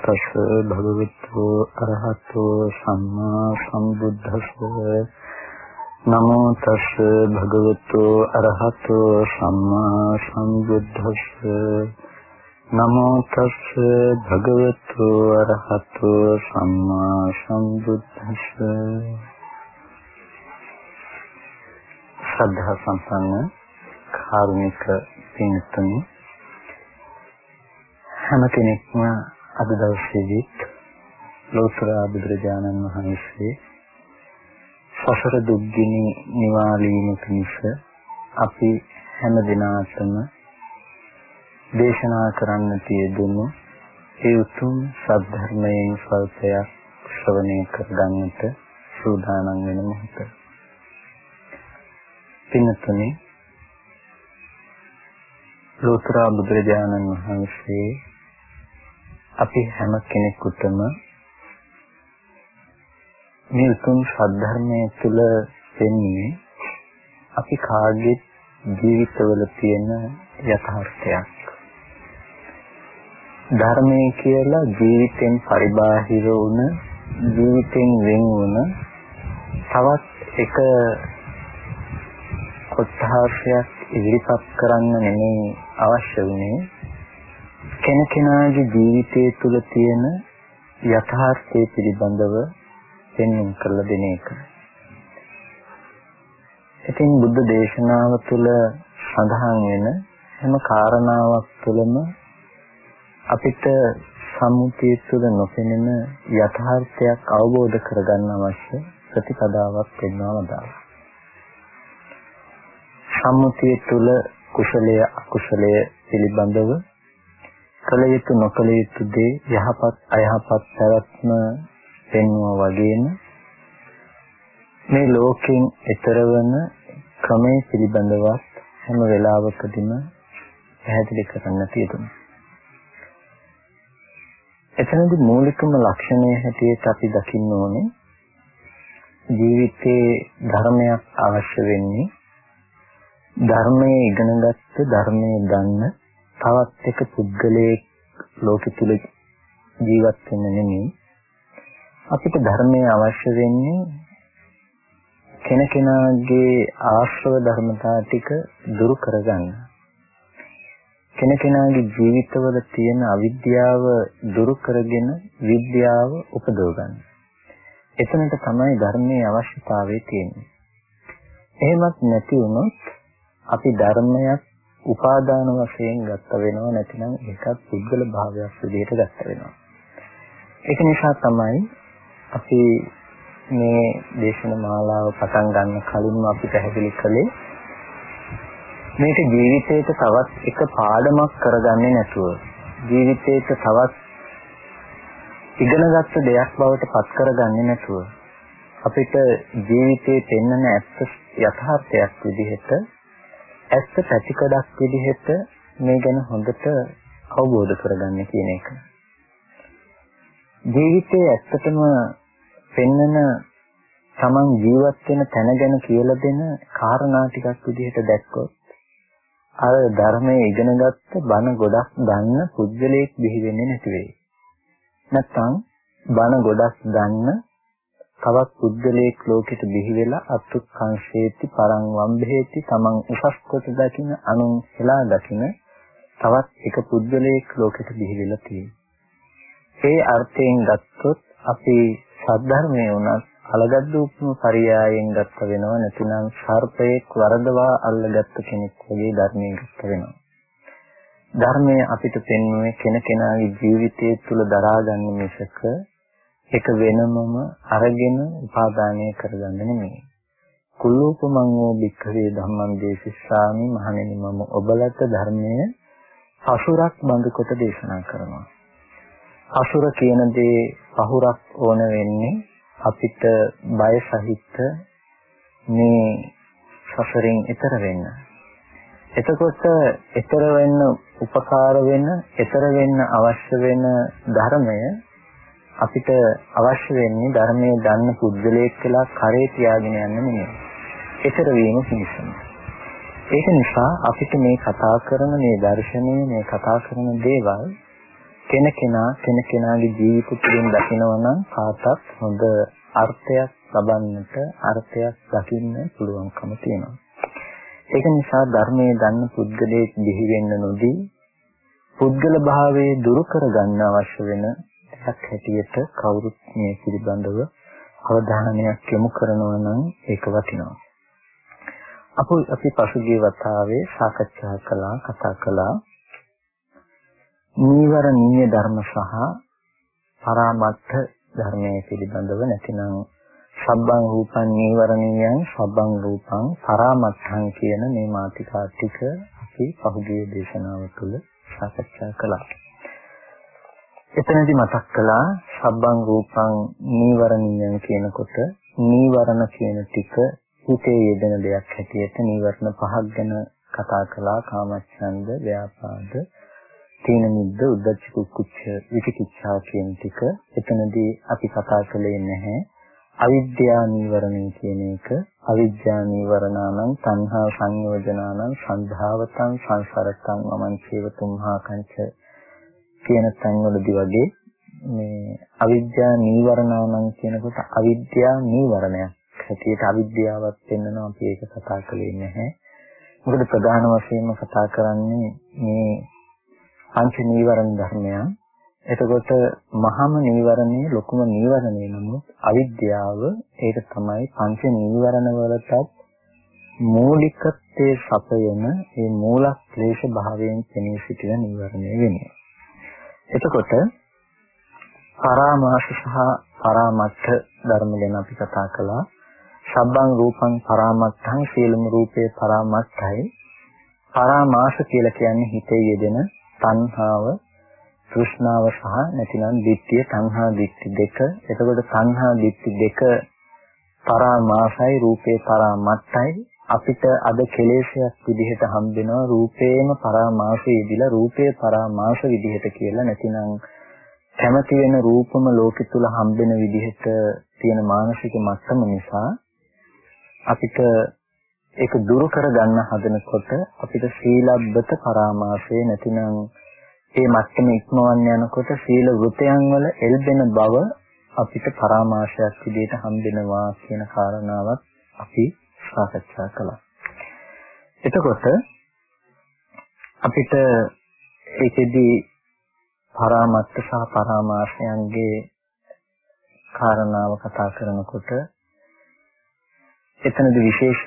නමෝ තස් භගවතු අරහතෝ සම්මා සම්බුද්දස්ස. නමෝ තස් භගවතු අරහතෝ සම්මා සම්බුද්දස්ස. නමෝ තස් භගවතු අරහතෝ සම්මා සම්බුද්දස්ස. සද්ධා සම්පන්න කාරුණික පින්තුනි හැම කෙනෙක්ම අද දවසේදීත් ලෝතර බුදුරජාණන් වහන්සේ සසර දුක්ගිනි නිවාලීම පිණිස අපි හැම දිනාටම දේශනා කරන්න තියෙදුණු ඒ උතුම් සද්ධර්මයෙන් සල්පයක් ශ්‍රවණය කරගන්නට සූදානම් වෙන මොහොත. පින්තුනේ ලෝතර බුදුරජාණන් වහන්සේ අපි හැම කෙනෙකුටම මේ උතුම් සද්ධර්මයේ තුල වෙන්නේ අපි කාගේ ජීවිතවල තියෙන යථාර්ථයක්. ධර්මයේ කියලා ජීවිතෙන් පරිබාහිර වුණ ජීවිතෙන් වෙන් වුණ තවත් එක කොටහසක් ඉදිරිපත් කරන්න නෙමෙයි අවශ්‍ය වෙන්නේ කෙනකෙනාගේ ජීවිතය තුළ තියෙන යථාර්ථය පිළිබඳව පෙන්වන්න කරලා දෙන එක. ඉතින් බුද්ධ දේශනාව තුළ සඳහන් වෙන හැම කාරණාවක් තුළම අපිට සම්මුතිය තුළ නොපෙනෙන යථාර්ථයක් අවබෝධ කරගන්න අවශ්‍ය ප්‍රතිපදාවක් වෙනවා සම්මුතිය තුළ කුසලය අකුසලය පිළිබඳව කළ යුතු නොකළ යුතු දේ යහපත් අයහපත් පැවැත්ම පෙන්වුවා වගේම මේ ලෝකෙන් ඈතරවන ක්‍රමයේ පිළිබඳවත් හැම වෙලාවකදීම පැහැදිලි කරන්න තියෙනවා. එතනදී මූලිකම ලක්ෂණය හැටියට අපි දකින්න ඕනේ ජීවිතේ ධර්මයක් අවශ්‍ය වෙන්නේ ධර්මයේ ඉගෙනගත්ත ධර්මයේ දන්න තවත් එක පුද්ගලයෙක් ලෝකෙ තුල ජීවත් වෙන්න නෙමෙයි අපිට ධර්මයේ අවශ්‍ය වෙන්නේ කෙනකෙනාගේ ආශ්‍රව ධර්මතා ටික දුරු කරගන්න කෙනකෙනාගේ ජීවිතවල තියෙන අවිද්‍යාව දුරු කරගෙන විද්‍යාව උපදව ගන්න. එතනට තමයි ධර්මයේ අවශ්‍යතාවය තියෙන්නේ. එහෙමත් නැති වුණොත් අපි ධර්මයක් උපාදාන වශයෙන් ගත්ත වෙනවා නැතිනම් ඒකත් පුද්ගල භාවයක් විදිහට ගත්ත වෙනවා. ඒක නිසා තමයි අපි මේ දේශන මාලාව පටන් ගන්න කලින්ම අපි පැහැදිලි කළේ මේක ජීවිතේට තවත් එක පාඩමක් කරගන්නේ නැතුව ජීවිතේට තවත් ඉගෙනගත්ත දෙයක් බවට පත් කරගන්නේ නැතුව අපිට ජීවිතේ පෙන්වන ඇත්ත යථාර්ථයක් විදිහට ඇත්ත පැතිකඩක් විදිහට මේ ගැන හොඳට අවබෝධ කරගන්න කියන එක. ජීවිතයේ ඇත්තටම පෙන්නන තමන් ජීවත් වෙන තැන ගැන කියලා දෙන කාරණා ටිකක් විදිහට දැක්කොත් අර ධර්මයේ ඉගෙනගත්ත බණ ගොඩක් දන්න පුද්ගලයෙක් බිහි වෙන්නේ නැති වෙයි. නැත්තම් බණ ගොඩක් දන්න තවත් පුද්ගලයෙක් ලෝකෙට බිහි වෙලා අත්ුක්ඛංශේති පරං වම්භේති තමන් උසස් කොට දකින අනුන් හෙලා දකින තවත් එක පුද්ගලයෙක් ලෝකෙට බිහි වෙලා තියෙනවා. ඒ අර්ථයෙන් ගත්තොත් අපි සද්ධර්මයේ උනත් අලගද්දූපම පරියායෙන් ගත්ත වෙනව නැතිනම් සර්පයෙක් වරදවා අල්ලගත්ත කෙනෙක් වගේ ධර්මයේ ගත්ත වෙනවා. ධර්මය අපිට පෙන්වන්නේ කෙනකෙනාගේ ජීවිතය තුළ දරාගන්න මිසක ඒක වෙනමම අරගෙන උපාදානය කරගන්න නෙමෙයි. කුල්ලෝපමං වූ භික්ඛවේ ධම්මං දේශිස්සාමි මහණෙනි මම ඔබලට ධර්මයේ අසුරක් බඳු කොට දේශනා කරනවා. අසුර කියන දේ පහුරක් ඕන වෙන්නේ අපිට බය සහිත මේ සසරෙන් එතර වෙන්න. එතකොට එතර වෙන්න උපකාර වෙන, එතර වෙන්න අවශ්‍ය වෙන ධර්මය අපිට අවශ්‍ය වෙන්නේ ධර්මයේ දන්න පුද්ගලයෙක් කියලා කරේ තියාගෙන යන්න නෙමෙයි. ඒතර වීම පිණිසම. ඒක නිසා අපිට මේ කතා කරන මේ දර්ශනය මේ කතා කරන දේවල් කෙනකෙනා කෙනකෙනාගේ ජීවිත තුළින් දකිනවා නම් කාටත් හොඳ අර්ථයක් ලබන්නට අර්ථයක් දකින්න පුළුවන්කම තියෙනවා. ඒක නිසා ධර්මයේ දන්න පුද්ගලයෙක් දිවි වෙන්න නොදී පුද්ගල භාවයේ දුරු කර ගන්න අවශ්‍ය වෙන එකක් හැටියට කවුරුත් මේ පිළිබඳව අවධානයක් යොමු කරනවා නම් ඒක වටිනවා. අපු අපි පසුගිය වතාවේ සාකච්ඡා කළා කතා කළා නීවරණීය ධර්ම සහ පරාමර්ථ ධර්මයේ පිළිබඳව නැතිනම් සබ්බං රූපං නීවරණීයං සබ්බං රූපං පරාමර්ථං කියන මේ මාතිකා ටික අපි පහුගිය දේශනාව තුළ සාකච්ඡා කළා. එතනදි මතක් කළා සබ්බං රූපං නීවරණීයං කියනකොට නීවරණ කියන ටික හිතේ යෙදෙන දෙයක් හැටියට නීවරණ පහක් ගැන කතා කළා. කාමච්ඡන්ද ව්‍යාපාද තීන මිද්ද උද්ධච්ච කුච්ච විචිකිච්ඡා කියන ටික එතනදී අපි කතා කළේ නැහැ. අවිද්‍යා නීවරණය කියන එක අවිද්‍යා නීවරණානම් තණ්හා සංයෝජනානම් සන්ධාවතං සංසරතං මමංචේව තුම්හා කංච කියන තැන්වලදී වගේ මේ අවිද්‍යා නීවරණානම් කියනකොට අවිද්‍යා නීවරණයක් හැටියට අවිද්‍යාවත් වෙන්නනවා අපි ඒක කතා කළේ නැහැ. මොකද ප්‍රධාන වශයෙන්ම කතා කරන්නේ මේ පංච නීවරණ ධර්මයන්. එතකොට මහම නීවරණේ ලොකුම නීවරණේ නමුත් අවිද්‍යාව ඒක තමයි පංච නීවරණ වලටත් මූලිකත්වයේ සපයන මේ මූල ක්ලේශ භාවයෙන් පෙනී සිටින නීවරණය වෙන්නේ. එතකොට පරාමාස සහ පරාමත්ත ධර්ම ගැන අපි කතා කළා. සබ්බං රූපං පරාමත්තං සීලම රූපේ පරාමත්තයි. පරාමාස කියලා කියන්නේ හිතේ යෙදෙන තණ්හාව, තෘෂ්ණාව සහ නැතිනම් ditthිය, තණ්හා ditthි දෙක. එතකොට තණ්හා ditthි දෙක පරාමාසයි රූපේ පරාමත්තයි අපිට අද කෙලෙසයක් විදිහට හම්බෙනවා රූපේම පරාමාසය ඉදිලා රූපේ පරාමාස විදිහට කියලා. නැතිනම් කැමති වෙන රූපම ලෝකෙ තුල හම්බෙන විදිහට තියෙන මානසික මට්ටම නිසා අපිට ඒක දුරු කරගන්න හදනකොට අපිට සීලබ්බත පරාමාසය නැතිනම් ඒ මට්ටම ඉක්මවන්න යනකොට සීල වෘතයන් වල එල්බෙන බව අපිට පරාමාශයක් විදිහට හම්බෙනවා කියන කාරණාවත් අපි සාකච්ඡා කළා. එතකොට අපිට ඒකෙදි පරාමත්ත සහ පරාමාශයන්ගේ කාරණාව කතා කරනකොට එතනදී විශේෂ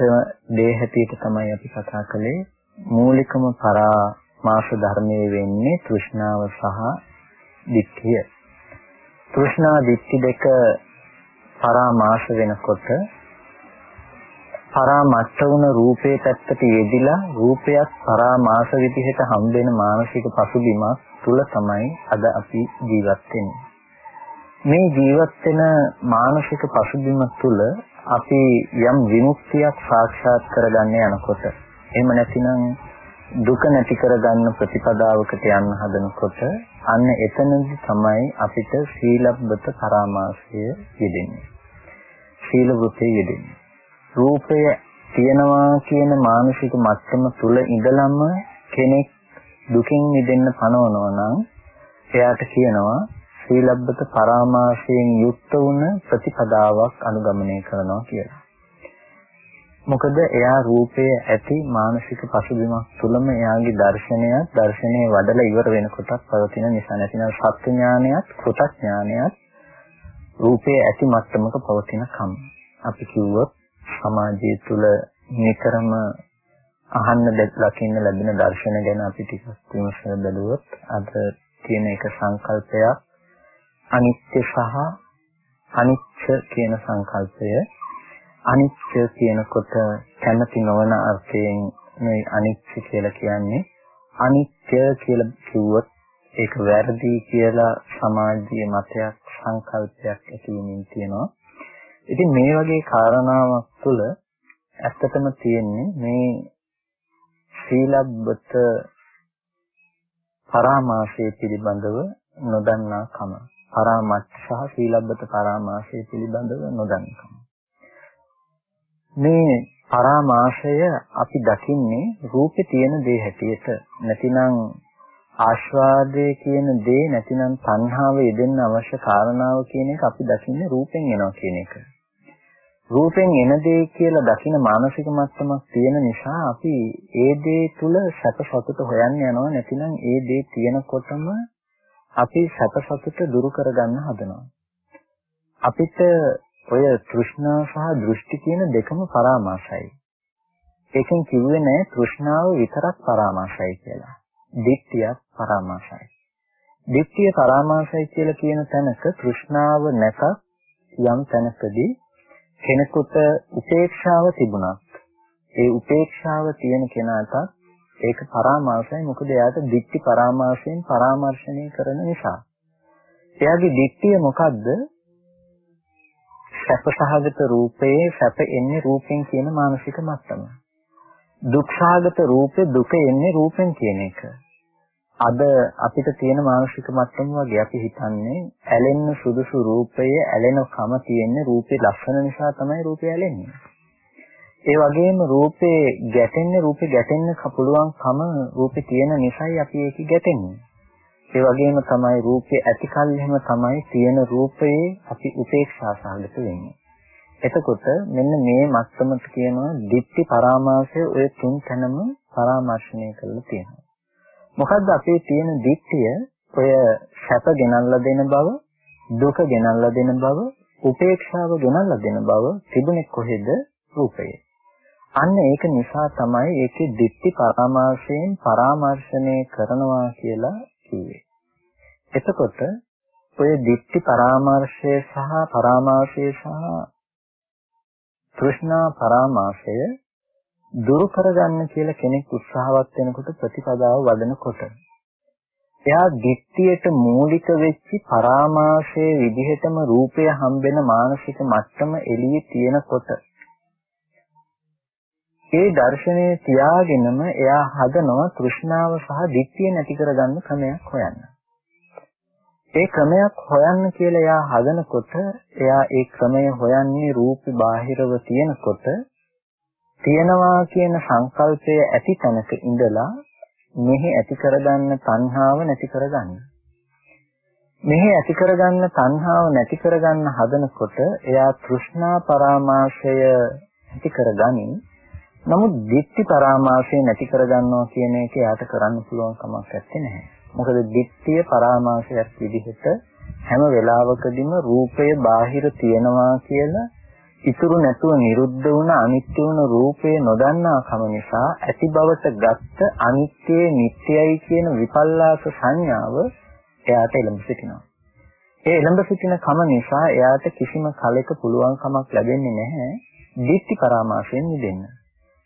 දේ හැටියට තමයි අපි කතා කළේ මූලිකම පරාමාස ධර්මයේ වෙන්නේ තෘෂ්ණාව සහ ditthිය. තෘෂ්ණා ditthි දෙක පරාමාස වෙනකොට පරාමත්ත වුණ රූපේ පැත්තට යෙදිලා රූපයක් පරාමාස විදිහට හම්බෙන මානසික පසුබිමක් තුල තමයි අද අපි ජීවත් වෙන්නේ. මේ ජීවත් වෙන මානසික පසුබිම තුල අපි යම් විමුක්තියක් සාක්ෂාත් කරගන්න යනකොට එහෙම නැතිනම් දුක නැති කරගන්න ප්‍රතිපදාවකට යන්න හදනකොට අන්න එතනදි තමයි අපිට සීලබ්බත පරාමාසය යෙදෙන්නේ. සීල වෘතේ යෙදෙන්නේ. රූපය තියෙනවා කියන මානසික මට්ටම තුල ඉඳලම කෙනෙක් දුකින් මිදෙන්න පනවනවා නම් එයාට කියනවා සීලබ්බත පරාමාසයෙන් යුක්ත වුණ ප්‍රතිපදාවක් අනුගමනය කරනවා කියලා. මොකද එයා රූපයේ ඇති මානසික පසුබිමක් තුළම එයාගේ දර්ශනය දර්ශනයේ වඩලා ඉවර වෙනකොටත් පවතින නිසා නැතිනම් සත්‍ය ඥානයත් කෘත ඥානයත් රූපයේ ඇති මට්ටමක පවතින කම. අපි කිව්වොත් සමාජය තුළ නිතරම අහන්න දකින්න ලැබෙන දර්ශන ගැන අපි ටිකක් විමසලා බැලුවොත් අද තියෙන එක සංකල්පයක්. අනිත්‍ය සහ අනිච්ච කියන සංකල්පය. අනිත්‍ය කියනකොට කැමති නොවන අර්ථයෙන් මේ අනිත්‍ය කියලා කියන්නේ. අනිත්‍ය කියලා කිව්වොත් ඒක වැරදි කියලා සමාජීය මතයක් සංකල්පයක් ඇති වෙමින් තියෙනවා. ඉතින් මේ වගේ කාරණාවක් තුළ ඇත්තටම තියෙන්නේ මේ සීලබ්බත පරාමාසය පිළිබඳව නොදන්නාකම. පරාමච්ච සහ සීලබ්බත පරාමාසය පිළිබඳව නොදන්නාකම. මේ පරාමාසය අපි දකින්නේ රූපේ තියෙන දේ හැටියට නැතිනම් ආස්වාදයේ කියන දේ නැතිනම් තණ්හාව යෙදෙන්න අවශ්‍ය කාරණාව කියන එක අපි දකින්නේ රූපෙන් එනවා කියන එක. රූපෙන් එන දේ කියලා දකින මානසික මට්ටමක් තියෙන නිසා අපි ඒ දේ තුල සැප සතුට හොයන්න යනවා නැතිනම් ඒ දේ තියෙනකොටම අපි සැප සතුට දුරු කරගන්න හදනවා. අපිට ඔය තෘෂ්ණා සහ දෘෂ්ටි කියන දෙකම පරාමාසයි. ඒකෙන් කිව්වේ නෑ තෘෂ්ණාව විතරක් පරාමාසයි කියලා. දිට්ඨියක් පරාමාසයි. දිට්ඨිය පරාමාසයි කියලා කියන තැනක තෘෂ්ණාව නැතත් යම් තැනකදී කෙනෙකුට උපේක්ෂාව තිබුණත් ඒ උපේක්ෂාව තියෙන කෙනාට ඒක පරාමාසයි මොකද එයාට දිට්ඨි පරාමාසයෙන් පරාමර්ශණය කරන නිසා. එයාගේ දිට්ඨිය මොකද්ද? සැපසහගත රූපයේ සැප එන්නේ රූපෙන් කියන මානසික මට්ටම. දුක්ඛාගත රූපේ දුක එන්නේ රූපෙන් කියන එක. අද අපිට තියෙන මානසික මට්ටම වගේ අපි හිතන්නේ ඇලෙන්න සුදුසු රූපයේ ඇලෙන කම තියෙන්නේ රූපේ ලක්ෂණ නිසා තමයි රූපය ඇලෙන්නේ. ඒ වගේම රූපේ ගැටෙන්නේ රූපේ ගැටෙන්න පුළුවන් කම රූපේ තියෙන නිසායි අපි ඒක ගැටෙන්නේ. ඒ වගේම තමයි රූපේ ඇති කල්හිම තමයි තියෙන රූපයේ අපි උපේක්ෂා සහගත වෙන්නේ. එතකොට මෙන්න මේ මට්ටමට කියනවා ditthi පරාමාසය ඔය තුන් තැනම පරාමර්ශණය කරලා තියෙනවා. මොකද්ද අපේ තියෙන දික්තිය ඔය සැප ගෙනල්ලා දෙන බව දුක ගෙනල්ලා දෙන බව උපේක්ෂාව ගෙනල්ලා දෙන බව තිබුණේ කොහෙද? රූපයේ. අන්න ඒක නිසා තමයි ඒකේ දික්ටි පරාමාශයෙන් පරාමර්ශණය කරනවා කියලා කිව්වේ. එතකොට ඔය දික්ටි පරාමර්ශය සහ පරාමාශය සහ තෘෂ්ණා පරාමාශය දුරු කරගන්න කියලා කෙනෙක් උත්සාහවත් වෙනකොට ප්‍රතිපදාව වඩනකොට එයා දිට්ඨියට මූලික වෙච්ච පරාමාශයේ විදිහටම රූපය හම්බෙන මානසික මට්ටම එළියේ තියෙනකොට ඒ දර්ශනය තියාගෙනම එයා හදනවා තෘෂ්ණාව සහ දිට්ඨිය නැති කරගන්න ක්‍රමයක් හොයන්න. ඒ ක්‍රමයක් හොයන්න කියලා එයා හදනකොට එයා ඒ ක්‍රමය හොයන්නේ රූපේ බාහිරව තියෙනකොට තියනවා කියන සංකල්පය ඇති තැනක ඉඳලා මෙහි ඇති කරගන්න තණ්හාව නැති කරගන්න. මෙහි ඇති කරගන්න තණ්හාව නැති කරගන්න හදනකොට එයා තෘෂ්ණා පරාමාශය ඇති කරගනින්. නමුත් ditthi පරාමාශය නැති කරගන්නවා කියන එක එයාට කරන්න පුළුවන් කමක් නැත්තේ. මොකද ditthිය පරාමාශයක් විදිහට හැම වෙලාවකදීම රූපය බාහිර තියනවා කියලා ඉතුරු නැතුව නිරුද්ධ වුණ අනිත්‍ය වුණ රූපේ නොදන්නා කම නිසා ඇති බවට ගත්ත අනිත්‍යයේ නිට්ටයයි කියන විපල්ලාස සංඥාව එයාට එළඹ සිටිනවා. ඒ එළඹ සිටින කම නිසා එයාට කිසිම කලෙක පුළුවන් කමක් ලැබෙන්නේ නැහැ ditthi පරාමාසයෙන් මිදෙන්න.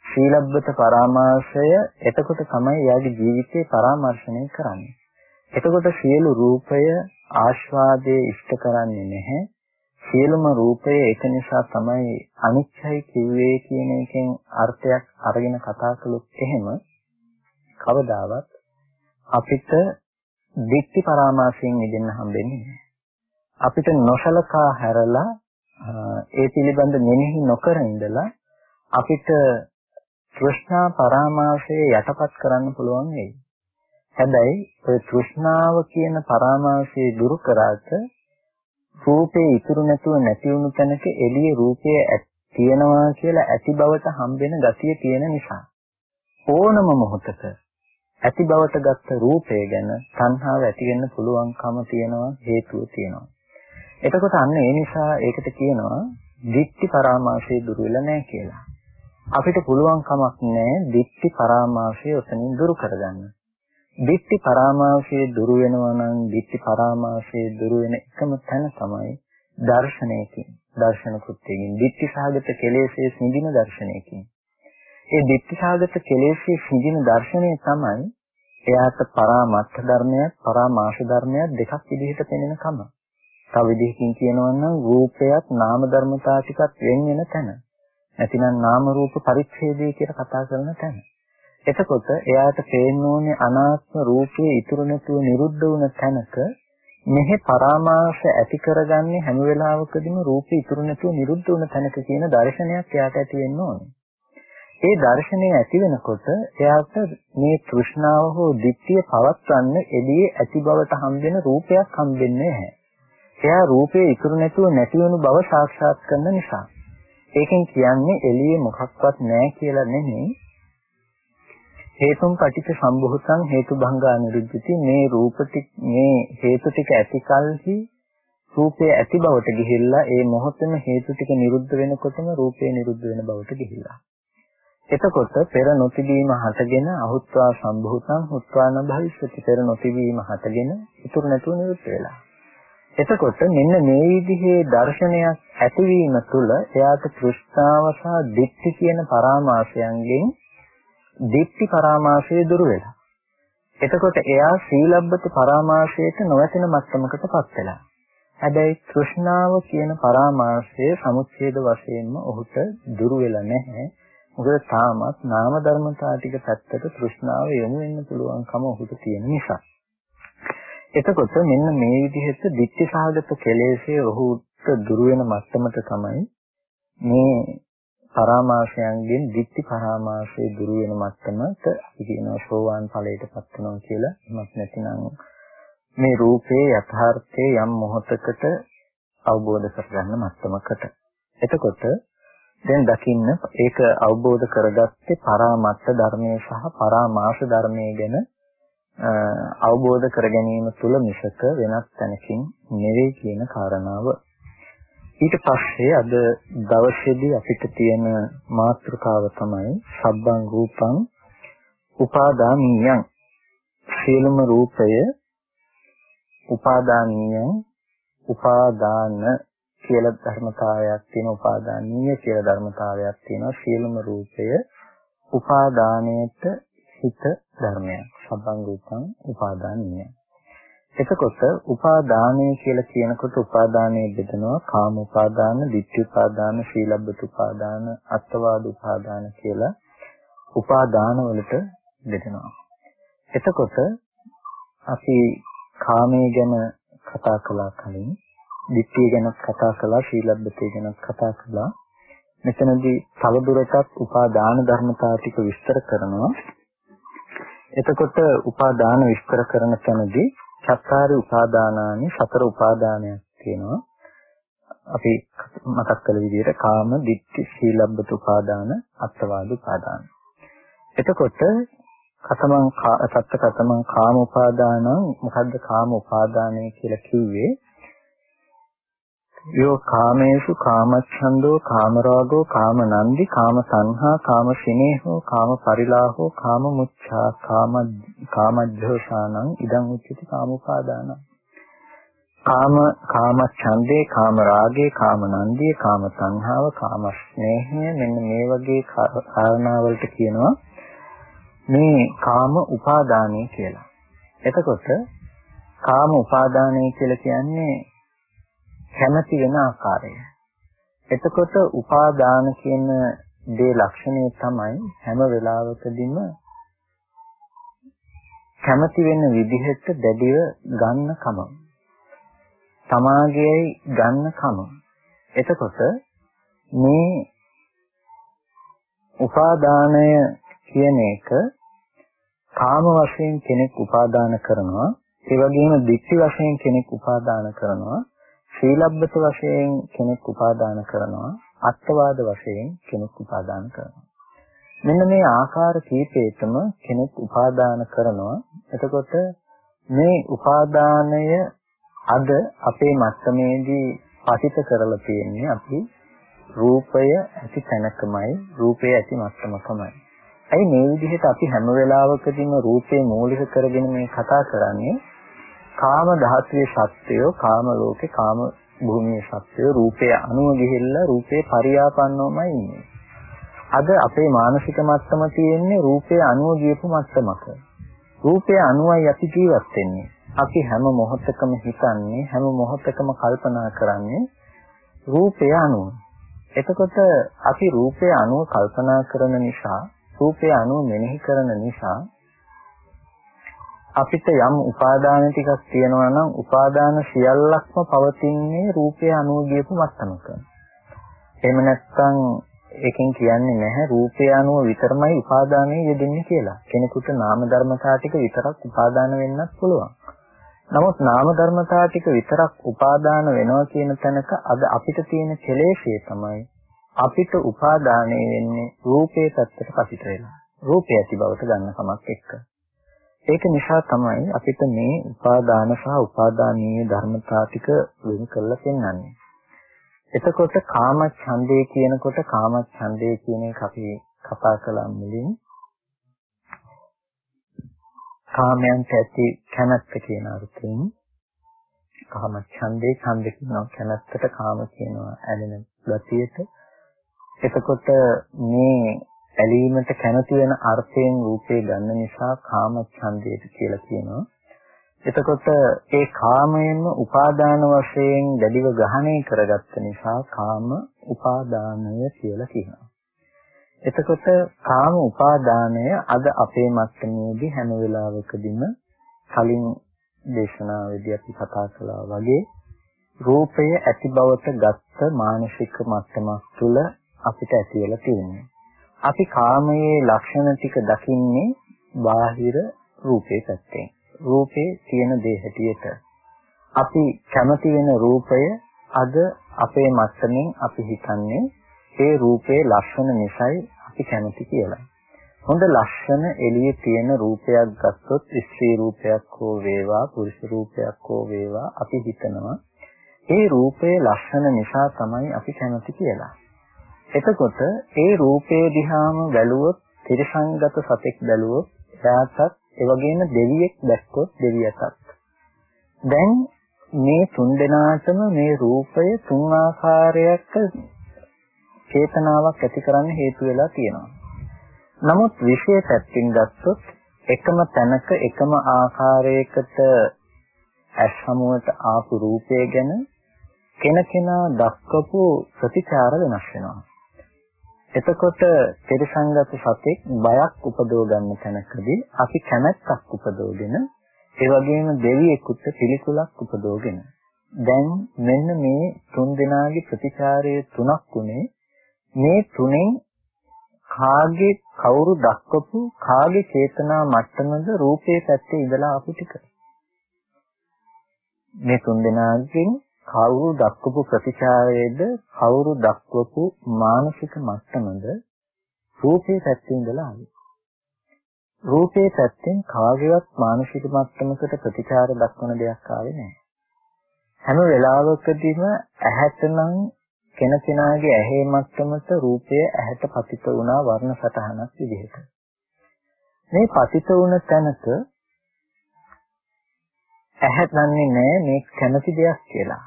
සීලබ්බත පරාමාසය එතකොට තමයි එයාගේ ජීවිතේ පරාමර්ශණය කරන්නේ. එතකොට සියලු රූපය ආස්වාදයේ ඉෂ්ට කරන්නේ නැහැ. සියලුම රූපය එක නිසා තමයි අනිත්‍යයි කිව්වේ කියන එකෙන් අර්ථයක් අරගෙන කතා කළොත් එහෙම කවදාවත් අපිට දික්ටි පරාමාසයෙන් මිදෙන්න හම්බෙන්නේ නැහැ. අපිට නොසලකා හැරලා ඒ පිළිබඳ මෙනෙහි නොකර ඉඳලා අපිට තෘෂ්ණා පරාමාසය යටපත් කරන්න පුළුවන් වෙයි. හැබැයි ඒ තෘෂ්ණාව කියන පරාමාසය දුරු කරාට රූපේ ඉතුරු නැතුව නැති වුණු තැනක එළියේ රූපය තියෙනවා කියලා ඇති බවට හම්බෙන ගතිය තියෙන නිසා. ඕනම මොහොතක ඇති බවට ගත්ත රූපය ගැන සංහාව ඇති වෙන්න පුළුවන්කම තියෙනවා හේතුව තියෙනවා. එතකොට අන්න ඒ නිසා ඒකට කියනවා දික්ටි පරාමාසය දුරු වෙලා නැහැ කියලා. අපිට පුළුවන් කමක් නැහැ දික්ටි පරාමාසය උතනින් දුරු කරගන්න. දිට්ඨි පරාමාසයේ දුරු වෙනවා නම් දිට්ඨි පරාමාසයේ දුරු වෙන එකම තැන තමයි දර්ශනයකින් දර්ශන කෘත්‍යයෙන් දිට්ඨි සාගත කෙලෙසේ සිඳින දර්ශනයකින් ඒ දිට්ඨි සාගත කෙලෙසේ සිඳින දර්ශනය තමයි එයාට පරාමර්ථ ධර්මයක් පරාමාශ ධර්මයක් දෙකක් විදිහට පෙනෙන කම. තව විදිහකින් කියනවා නම් රූපයත් නාම ධර්මතා ටිකක් වෙන වෙන තැන. නැතිනම් නාම රූප පරිච්ඡේදය කියලා කතා කරන තැන. එතකොට එයාට පේන්න ඕනේ අනාත්ම රූපයේ ඉතුරු නැතුව නිරුද්ධ වුණ තැනක මෙහි පරාමාස ඇති කරගන්නේ හැම වෙලාවකදීම රූපේ ඉතුරු නැතුව නිරුද්ධ වුණ තැනක කියන දර්ශනයක් එයාට ඇති වෙන්න ඕනේ. ඒ දර්ශනය ඇති වෙනකොට එයාට මේ තෘෂ්ණාව හෝ ditthිය පවත්වන්න එළියේ ඇති බවට හම්බෙන රූපයක් හම්බෙන්නේ නැහැ. එයා රූපේ ඉතුරු නැතුව නැති වෙන බව සාක්ෂාත් කරන නිසා. ඒකෙන් කියන්නේ එළියේ මොකක්වත් නැහැ කියලා නෙමෙයි. හේතුම් පටිච්ච සම්භූතං හේතුභංගා නිරුද්ධති මේ රූප මේ හේතු ටික ඇති කලෙහි රූපය ඇති බවට ගිහිල්ලා ඒ මොහොතේම හේතු ටික නිරුද්ධ වෙනකොටම රූපය නිරුද්ධ වෙන බවට ගිහිල්ලා. එතකොට පෙර නොතිබීම හටගෙන අහුත්වා සම්භූතං හුත්වා නභවිස්සති පෙර නොතිබීම හටගෙන ඉතුරු නැතුව නිරුත් වෙලා. එතකොට මෙන්න මේ විදිහේ දර්ශනයක් ඇතිවීම තුළ එයාට තෘෂ්ණාව සහ ditthi කියන පරාමාසයන්ගෙන් ditthi පරාමාසය දුරු වෙලා. එතකොට එයා සීලබ්බත පරාමාසයට නොවැටෙන මට්ටමකටපත් වෙලා. හැබැයි තෘෂ්ණාව කියන පරාමාසය සමුච්ඡේද වශයෙන්ම ඔහුට දුරු වෙලා නැහැ. මොකද තාමත් නාම ධර්මතා ටික පැත්තට තෘෂ්ණාව යොමු වෙන්න පුළුවන්කම ඔහුට තියෙන නිසා. එතකොට මෙන්න මේ විදිහට ditthi සහගත කෙලෙසේ ඔහුට දුර වෙන මට්ටමට තමයි මේ පරාමාශයන්ගෙන් ditthi පරාමාශය දුර වෙන මට්ටමට අපි කියනවා සෝවාන් ඵලයටපත් වෙනවා කියලා. එමත් නැතිනම් මේ රූපේ යථාර්ථයේ යම් මොහොතකට අවබෝධ කරගන්න මට්ටමකට. එතකොට දැන් දකින්න ඒක අවබෝධ කරගත්තේ පරාමත්ත ධර්මයේ සහ පරාමාස ධර්මයේ ගැන අවබෝධ කර ගැනීම තුළ මිසක වෙනස් තැනකින් නෙවෙයි කියන කාරණාව. ඊට පස්සේ අද දවසේදී අපිට තියෙන මාතෘකාව තමයි සබ්බං රූපං උපාදානීයං. සියලුම රූපය උපාදානීයං උපාදාන කියලා ධර්මතාවයක් තියෙන උපාදානීය කියලා ධර්මතාවයක් තියෙනවා. සියලුම රූපය උපාදානයේට හිත ධර්මයක්. සබ්බං රූපං උපාදානීය. එතකොට උපාදානය කියලා කියනකොට උපාදානයේ බෙදනවා කාම උපාදාන, ditthi උපාදාන, සීලබ්බත උපාදාන, අත්වාද උපාදාන කියලා උපාදාන වලට බෙදනවා. එතකොට අපි කාමයේ ගැන කතා කළා කලින් දිට්ඨිය ගැන කතා කළා ශීලබ්බතේ ගැන කතා කළා මෙතනදී තවදුරටත් උපාදාන ධර්මතා ටික විස්තර කරනවා එතකොට උපාදාන විස්තර කරන තැනදී සත්කාරි උපාදානානි සතර උපාදානයක් තියෙනවා අපි මතක් කළ විදිහට කාම, ditthi, සීලබ්බත උපාදාන, අත්වාද උපාදාන. එතකොට කතමං සත්ත කතමං කාම උපාදානං මොකද්ද කාම උපාදානය කියලා කිව්වේ යෝ කාමේසු කාමච්ඡන්தோ කාමරාගෝ කාමනන්දි කාම සංහා කාම සිනේහෝ කාම පරිලාහෝ කාම මුච්ඡා කාම කාමජ්ජෝසානං ඉදං උච්චති කාමෝපාදාන. කාම කාමච්ඡන්දේ කාමරාගේ කාමනන්දිය කාම සංහාව කාම ස්නේහය මෙන්න මේ වගේ කාරණාවලට කියනවා මේ කාම උපාදානය කියලා. එතකොට කාම උපාදානය කියලා කියන්නේ කැමති වෙන ආකාරය. එතකොට උපාදාන කියන දේ ලක්ෂණය තමයි හැම වෙලාවකදීම කැමති වෙන විදිහට දැඩිව ගන්න කම. තමාගේයි ගන්න කම. එතකොට මේ උපාදානය කියන එක කාම වශයෙන් කෙනෙක් උපාදාන කරනවා ඒ වගේම දික්ටි වශයෙන් කෙනෙක් උපාදාන කරනවා ශීලබ්බත වශයෙන් කෙනෙක් උපාදාන කරනවා අත්වාද වශයෙන් කෙනෙක් උපාදාන කරනවා. මෙන්න මේ ආකාර කීපයකම කෙනෙක් උපාදාන කරනවා. එතකොට මේ උපාදානය අද අපේ මත්තමේදී පතිත කරලා තියෙන්නේ අපි රූපය ඇති තැනකමයි රූපය ඇති මත්තමකමයි ඇයි මේ විදිහට අපි හැම වෙලාවකදීම රූපේ මූලික කරගෙන මේ කතා කරන්නේ? කාම ධාතුවේ සත්‍යය කාම ලෝකේ කාම භූමියේ සත්‍යය රූපය අනුව ගිහිල්ලා රූපේ පරියාපන්නවමයි ඉන්නේ. අද අපේ මානසික මට්ටම තියෙන්නේ රූපය අනුව ගියපු මට්ටමක. රූපය අනුවයි අපි ජීවත් වෙන්නේ. අපි හැම මොහොතකම හිතන්නේ හැම මොහොතකම කල්පනා කරන්නේ රූපය අනුව. එතකොට අපි රූපය අනුව කල්පනා කරන නිසා රූපය අනුව මෙනෙහි කරන නිසා අපිට යම් උපාදාන ටිකක් තියෙනවා නම් උපාදාන සියල්ලක්ම පවතින්නේ රූපය අනුව ගියපු මට්ටමක. එහෙම නැත්නම් ඒකෙන් කියන්නේ නැහැ රූපය අනුව විතරමයි උපාදානය යෙදෙන්නේ කියලා. කෙනෙකුට නාම ධර්මතා ටික විතරක් උපාදාන වෙන්නත් පුළුවන්. නමුත් නාම ධර්මතා ටික විතරක් උපාදාන වෙනවා කියන තැනක අද අපිට තියෙන කෙලෙෂය තමයි අපිට උපාදානය වෙන්නේ රූපේ පැත්තට පසිත වෙලා. රූපය ඇති බවට ගන්න කමක් එක්ක. ඒක නිසා තමයි අපිට මේ උපාදාන සහ උපාදානීය ධර්මතා ටික වෙන් කරලා පෙන්වන්නේ. එතකොට කාම ඡන්දේ කියනකොට කාම ඡන්දේ කියන එක අපි කතා කළා මුලින්. කාමයන්ට ඇති කැමැත්ත කියන අර්ථයෙන් කාම ඡන්දේ ඡන්ද කියනවා කැමැත්තට කාම කියනවා ඇලෙන ගතියට. එතකොට මේ ඇලීමට කැමති වෙන අර්ථයෙන් රූපේ ගන්න නිසා කාම ඡන්දේට කියලා කියනවා. එතකොට ඒ කාමයෙන්ම උපාදාන වශයෙන් දැඩිව ග්‍රහණය කරගත්ත නිසා කාම උපාදානය කියලා කියනවා. එතකොට කාම උපාදානය අද අපේ මත්තමේදී හැම වෙලාවකදීම කලින් දේශනාවේදී අපි කතා කළා වගේ රූපය ඇති බවට ගත්ත මානසික මට්ටමක් තුළ අපිට ඇති වෙලා තියෙනවා. අපි කාමයේ ලක්ෂණ ටික දකින්නේ බාහිර රූපේ පැත්තෙන්. රූපේ තියෙන දේ හැටියට අපි කැමති වෙන රූපය අද අපේ මත්තමින් අපි හිතන්නේ ඒ රූපේ ලක්ෂණ නිසායි අපි කැමති කියලා. හොඳ ලක්ෂණ එළියේ තියෙන රූපයක් ගත්තොත් ස්ත්‍රී රූපයක් හෝ වේවා පුරුෂ රූපයක් හෝ වේවා අපි හිතනවා ඒ රූපයේ ලක්ෂණ නිසා තමයි අපි කැමති කියලා. එතකොට ඒ රූපේ දිහාම බැලුවොත් ත්‍රිසංගත සතෙක් බැලුවොත් එයාටත් ඒ වගේම දෙවියෙක් දැක්කොත් දෙවියටත් දැන් මේ තුන් දෙනාටම මේ රූපය තුන් ආකාරයක චේතනාවක් ඇති කරන්න හේතු වෙලා තියෙනවා. නමුත් විශේෂ පැත්තෙන් ගත්තොත් එකම තැනක එකම ආකාරයකට ඇස් සමුවට ආපු රූපය ගැන කෙනකෙනා දක්වපු ප්‍රතිචාර වෙනස් වෙනවා. එතකොට ත්‍රිසංගත සතෙක් බයක් උපදව ගන්න තැනකදී අපි කැමැත්තක් උපදවගෙන ඒ වගේම දෙවියෙකුට පිළිකුලක් උපදවගෙන. දැන් මෙන්න මේ තුන් දෙනාගේ ප්‍රතිචාරයේ තුනක් උනේ. මේ තුනෙන් කාගේ කවුරු දක්වපු කාගේ චේතනා මට්ටමද රූපේ පැත්තේ ඉඳලා ආපු ටික. මේ තුන් දෙනාගෙන් කවුරු දක්වපු ප්‍රතිචාරයේද කවුරු දක්වපු මානසික මට්ටමද රූපේ පැත්තේ ඉඳලා ආවේ. රූපේ පැත්තෙන් කාගේවත් මානසික මට්ටමකට ප්‍රතිචාර දක්වන දෙයක් ආවේ නැහැ. හැම වෙලාවකදීම ඇහැට නම් කෙනකෙනාගේ ඇහි මට්ටමට රූපය ඇහැට පතිත වුණා වර්ණ සටහනක් විදිහට. මේ පතිත වුණ තැනක ඇහැ දන්නේ නැහැ මේ කැමති දෙයක් කියලා.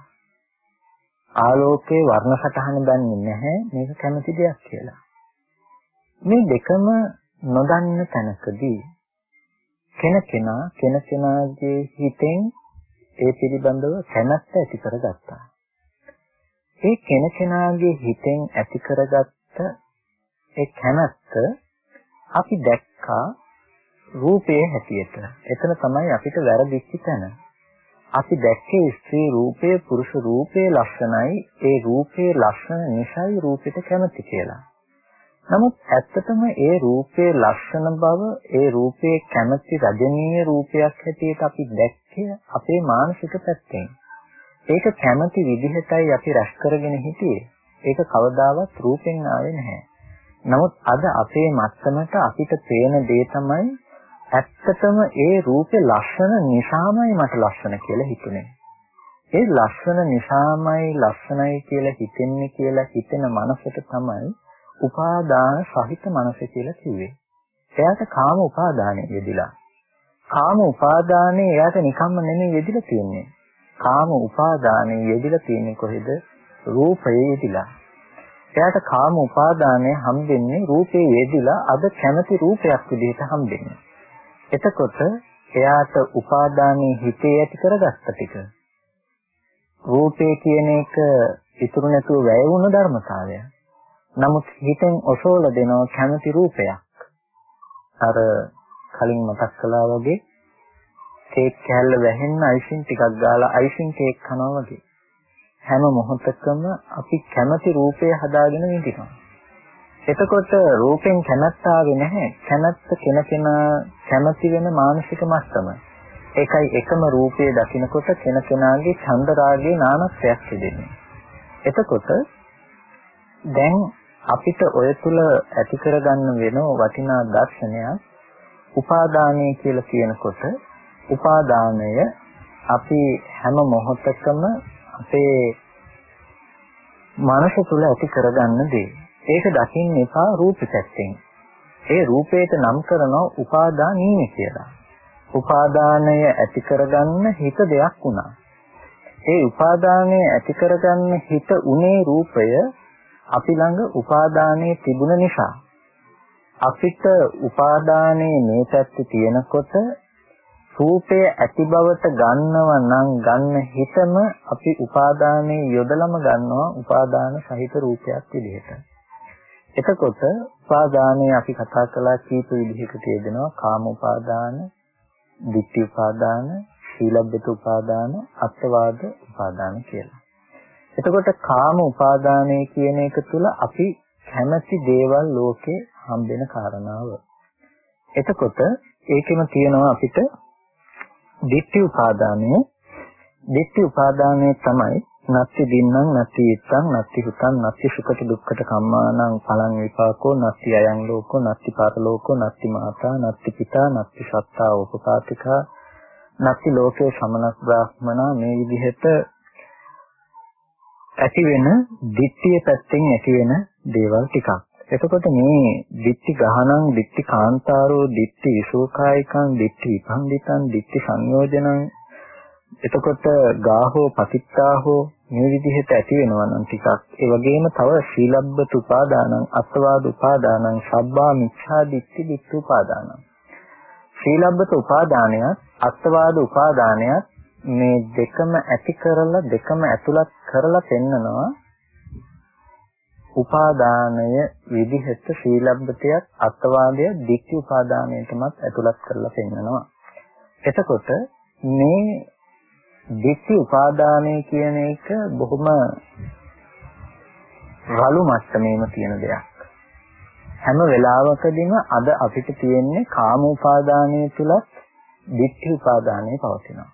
ආලෝකයේ වර්ණ සටහන දන්නේ නැහැ මේක කැමති දෙයක් කියලා. මේ දෙකම නොදන්න තැනකදී කෙනකෙනා කෙනකෙනාගේ හිතෙන් ඒ පිළිබඳව කැමැත්ත ඇති කරගත්තා. ඒ කෙනකෙනාගේ හිතෙන් ඇති කරගත්ත ඒ කැමැත්ත අපි දැක්කා රූපයේ හැටියට. එතන තමයි අපිට වැරදිච්ච තැන. අපි දැක්කේ ස්ත්‍රී රූපයේ පුරුෂ රූපයේ ලක්ෂණයි ඒ රූපයේ ලක්ෂණ නිසයි රූපෙට කැමති කියලා. නමුත් ඇත්තටම ඒ රූපයේ ලක්ෂණ බව ඒ රූපයේ කැමති රජනීය රූපයක් හැටියට අපි දැක්කේ අපේ මානසික පැත්තෙන්. ඒක කැමති විදිහටයි අපි රැස් කරගෙන හිටියේ. ඒක කවදාවත් රූපෙන් ආවේ නැහැ. නමුත් අද අපේ මත්තමට අපිට පේන දේ තමයි ඇත්තටම ඒ රූපේ ලස්සන නිසාමයි මට ලස්සන කියලා හිතුනේ. ඒ ලස්සන නිසාමයි ලස්සනයි කියලා හිතෙන්නේ කියලා හිතෙන මනසට තමයි උපාදාන සහිත මනස කියලා කිව්වේ. එයාට කාම උපාදානය යෙදිලා. කාම උපාදානය එයාට නිකම්ම නෙමෙයි යෙදිලා තියෙන්නේ. කාම උපාදානය යෙදිලා තියෙන්නේ කොහෙද? රූපයේ යෙදිලා. එයාට කාම උපාදානය හම්බෙන්නේ රූපේ යෙදිලා අද කැමති රූපයක් විදිහට හම්බෙන්නේ. එතකොට එයාට උපාදානයේ හිතේ ඇති කරගත්ත ටික රූපේ කියන එක ඉතුරු නැතුව වැය වුණ ධර්මතාවය. නමුත් හිතෙන් ඔසෝල දෙනව කැමති රූපයක්. අර කලින් මතක් කළා වගේ කේක් කෑල්ල වැහෙන්න අයිසින් ටිකක් ගාලා අයිසින් කේක් කනවා වගේ. හැම මොහොතකම අපි කැමති රූපය හදාගෙන ඉඳිනවා. එතකොට රූපෙන් කැමැත්ත ආවේ නැහැ. කැමැත්ත කෙනකෙනා කැමති වෙන මානසික මට්ටම. ඒකයි එකම රූපයේ දකිනකොට කෙනකෙනාගේ ඡන්ද රාගයේ නානත්වයක් තිබෙන්නේ. එතකොට දැන් අපිට ඔය තුල ඇති කරගන්න වෙන වටිනා දර්ශනයක් උපාදානය කියලා කියනකොට උපාදානය අපි හැම මොහොතකම අපේ මනස තුල ඇති කරගන්න දේ. ඒක දකින්න එපා රූප පැත්තෙන්. ඒ රූපයට නම් කරනවා උපාදානීය කියලා. උපාදානය ඇති කරගන්න හිත දෙයක් වුණා. ඒ උපාදානය ඇති කරගන්න හිත උනේ රූපය අපි ළඟ උපාදානයේ තිබුණ නිසා. අපිට උපාදානයේ මේ පැත්තේ තියෙනකොට රූපය ඇති බවට ගන්නව නම් ගන්න හිතම අපි උපාදානයේ යොදලම ගන්නවා උපාදාන සහිත රූපයක් විදිහට. එතකොට උපාදානයේ අපි කතා කළා කීප විදිහකට යෙදෙනවා කාම උපාදාන, ditthi උපාදාන, සීලබ්බත උපාදාන, අත්වාද උපාදාන කියලා. එතකොට කාම උපාදානය කියන එක තුල අපි කැමැති දේවල් ලෝකේ හම්බෙන කාරණාව. එතකොට ඒකෙම තියෙනවා අපිට ditthi උපාදානය. ditthi උපාදානය තමයි නත්ති දින්නම් නත්ති ඉත්තං නත්ති හුතං නත්ති සුඛට දුක්ඛට කම්මානං පලං විපාකෝ නත්ති අයං ලෝකෝ නත්ති පරලෝකෝ නත්ති මාතා නත්ති පිතා නත්ති සත්තා උපපාතිකා නත්ති ලෝකේ සමනස් බ්‍රාහ්මනා මේ විදිහට ඇති වෙන ditthිය පැත්තෙන් ඇති වෙන දේවල් ටිකක්. එතකොට මේ ditthi ගහනං ditthi කාන්තාරෝ ditthi විසෝකායිකං ditthi විපන්දිතං ditthi සංයෝජනං එතකොට ගාහෝ පතිත්තාහෝ මේ විදිහට ඇති වෙනවා නම් ටිකක්. ඒ වගේම තව සීලබ්බත උපාදානං අත්වාද උපාදානං සබ්බා මිච්ඡා දිට්ඨි දිට්ඨි උපාදානං. සීලබ්බත උපාදානයත් අත්වාද උපාදානයත් මේ දෙකම ඇති කරලා දෙකම ඇතුළත් කරලා පෙන්නනවා. උපාදානය විදිහට සීලබ්බතයත් අත්වාදය දිට්ඨි උපාදානයටමත් ඇතුළත් කරලා පෙන්නනවා. එතකොට මේ ditthi උපාදානය කියන එක බොහොම රළු මට්ටමේම තියෙන දෙයක්. හැම වෙලාවකදීම අද අපිට තියෙන්නේ කාම උපාදානය තුලත් ditthi උපාදානය පවතිනවා.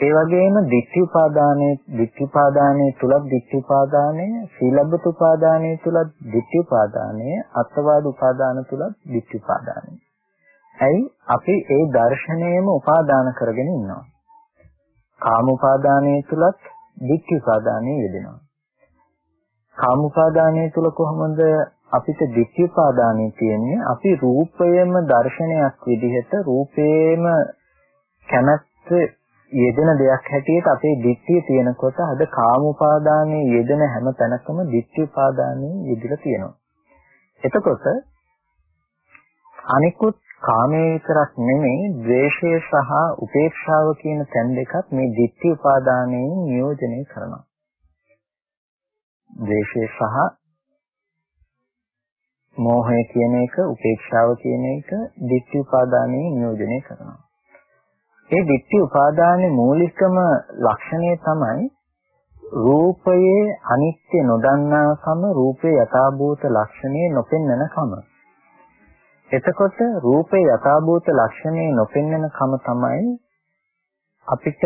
ඒ වගේම ditthi උපාදානය ditthi උපාදානය තුලත් ditthi උපාදානය සීලබ්බත උපාදානය තුලත් ditthi උපාදානය අත්වාද උපාදාන තුලත් ditthi උපාදානය. ඇයි අපි ඒ දර්ශනයම උපාදාන කරගෙන ඉන්නවා. කාම උපාදානයේ තුලත් ditthi උපාදානයේ යෙදෙනවා. කාම උපාදානයේ තුල කොහොමද අපිට ditthi උපාදානයේ තියෙන්නේ? අපි රූපයම දර්ශනයක් විදිහට රූපේම කැමැත්ත යෙදෙන දෙයක් හැටියට අපේ ditthිය තියෙනකොට අද කාම උපාදානයේ යෙදෙන හැම තැනකම ditthi උපාදානයේ යෙදিলা තියෙනවා. එතකොට අනිකුත් කාමයේ විතරක් නෙමෙයි ද්වේෂය සහ උපේක්ෂාව කියන තැන් දෙකත් මේ ditthi උපාදානයෙන් නියෝජනය කරනවා. ද්වේෂය සහ මෝහය කියන එක උපේක්ෂාව කියන එක ditthi උපාදානයෙන් නියෝජනය කරනවා. ඒ ditthi උපාදානයේ මූලිකම ලක්ෂණය තමයි රූපයේ අනිත්‍ය නොදන්නාකම රූපේ යථාභූත ලක්ෂණේ නොපෙන්නන කම. එතකොට රූපේ යථාභූත ලක්ෂණේ නොපෙන්වන කම තමයි අපිට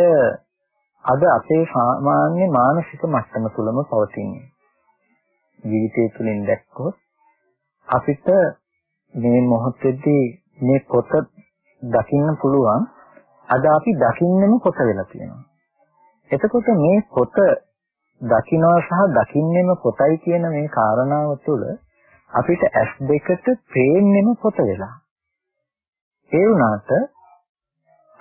අද අපේ සාමාන්‍ය මානසික මට්ටම තුලම පවතින්නේ. ජීවිතය තුළින් දැක්කොත් අපිට මේ මොහොතේදී මේ පොත දකින්න පුළුවන් අද අපි දකින්නෙම පොත වෙලා තියෙනවා. එතකොට මේ පොත දකින්නවා සහ දකින්නෙම පොතයි කියන මේ කාරණාව තුළ අපිට ඇස් දෙකට පේන්නෙම පොත වෙලා. ඒ වුණාට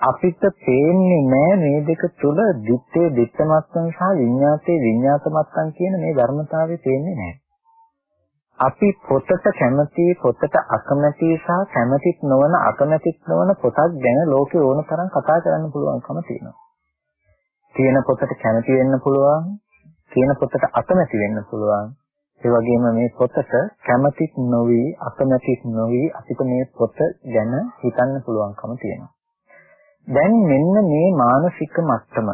අපිට පේන්නේ නෑ මේ දෙක තුල දිත්තේ දිත්තමත්සන් සහ විඤ්ඤාතේ විඤ්ඤාතමත්සන් කියන මේ ධර්මතාවය පේන්නේ නෑ. අපි පොතට කැමති පොතට අකමැති සහ කැමතිත් නොවන අකමැතිත් නොවන පොතක් ගැන ලෝකේ ඕන තරම් කතා කරන්න පුළුවන්කම තියෙනවා. තියෙන පොතට කැමති වෙන්න පුළුවන්, තියෙන පොතට අකමැති වෙන්න පුළුවන්. ඒ වගේම මේ පොතට කැමැතිත් නොවි අකමැතිත් නොවි අපිට මේ පොත ගැන හිතන්න පුළුවන්කම තියෙනවා. දැන් මෙන්න මේ මානසික මට්ටම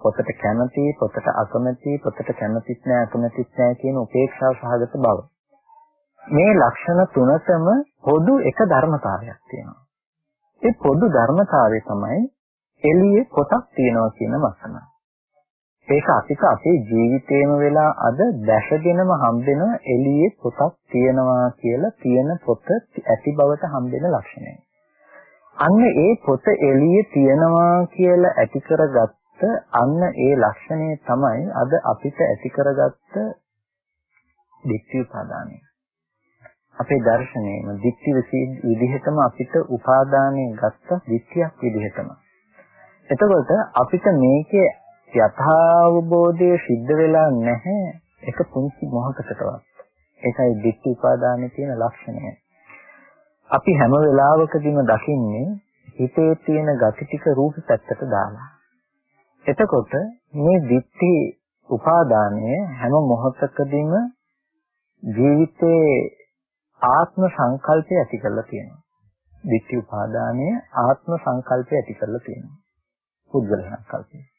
පොතට කැමැති පොතට අකමැති පොතට කැමැතිත් නැහැ අකමැතිත් නැහැ කියන උපේක්ෂා සහගත බව. මේ ලක්ෂණ තුනටම පොදු එක ධර්මතාවයක් තියෙනවා. ඒ පොදු ධර්මතාවය තමයි එළියේ පොතක් තියෙනවා කියන වචන. ඒක අපිට අපේ ජීවිතේම වෙලා අද දැකගෙනම හම්බෙන එළියේ පොතක් තියෙනවා කියලා තියෙන පොත ඇති බවට හම්බෙන ලක්ෂණය. අන්න ඒ පොත එළියේ තියෙනවා කියලා ඇති කරගත්ත අන්න ඒ ලක්ෂණය තමයි අද අපිට ඇති කරගත්ත දික්ටි උපාදානය. අපේ දර්ශනයේම දික්ටි විදිහටම අපිට උපාදානය ගත්ත දික්තියක් විදිහටම. එතකොට අපිට මේකේ යථාවබෝධය සිද්ධ වෙලා නැහැ එක පුංචි මොහොතකටවත්. ඒකයි දික්ටි උපාදානයේ තියෙන ලක්ෂණය. අපි හැම වෙලාවකදීම දකින්නේ හිතේ තියෙන gati ටික රූප පැත්තට දාලා. එතකොට මේ දික්ටි උපාදානය හැම මොහොතකදීම ජීවිතේ ආත්ම සංකල්පය ඇති කරලා තියෙනවා. දික්ටි උපාදානය ආත්ම සංකල්පය ඇති කරලා තියෙනවා. පුද්ගල සංකල්පය.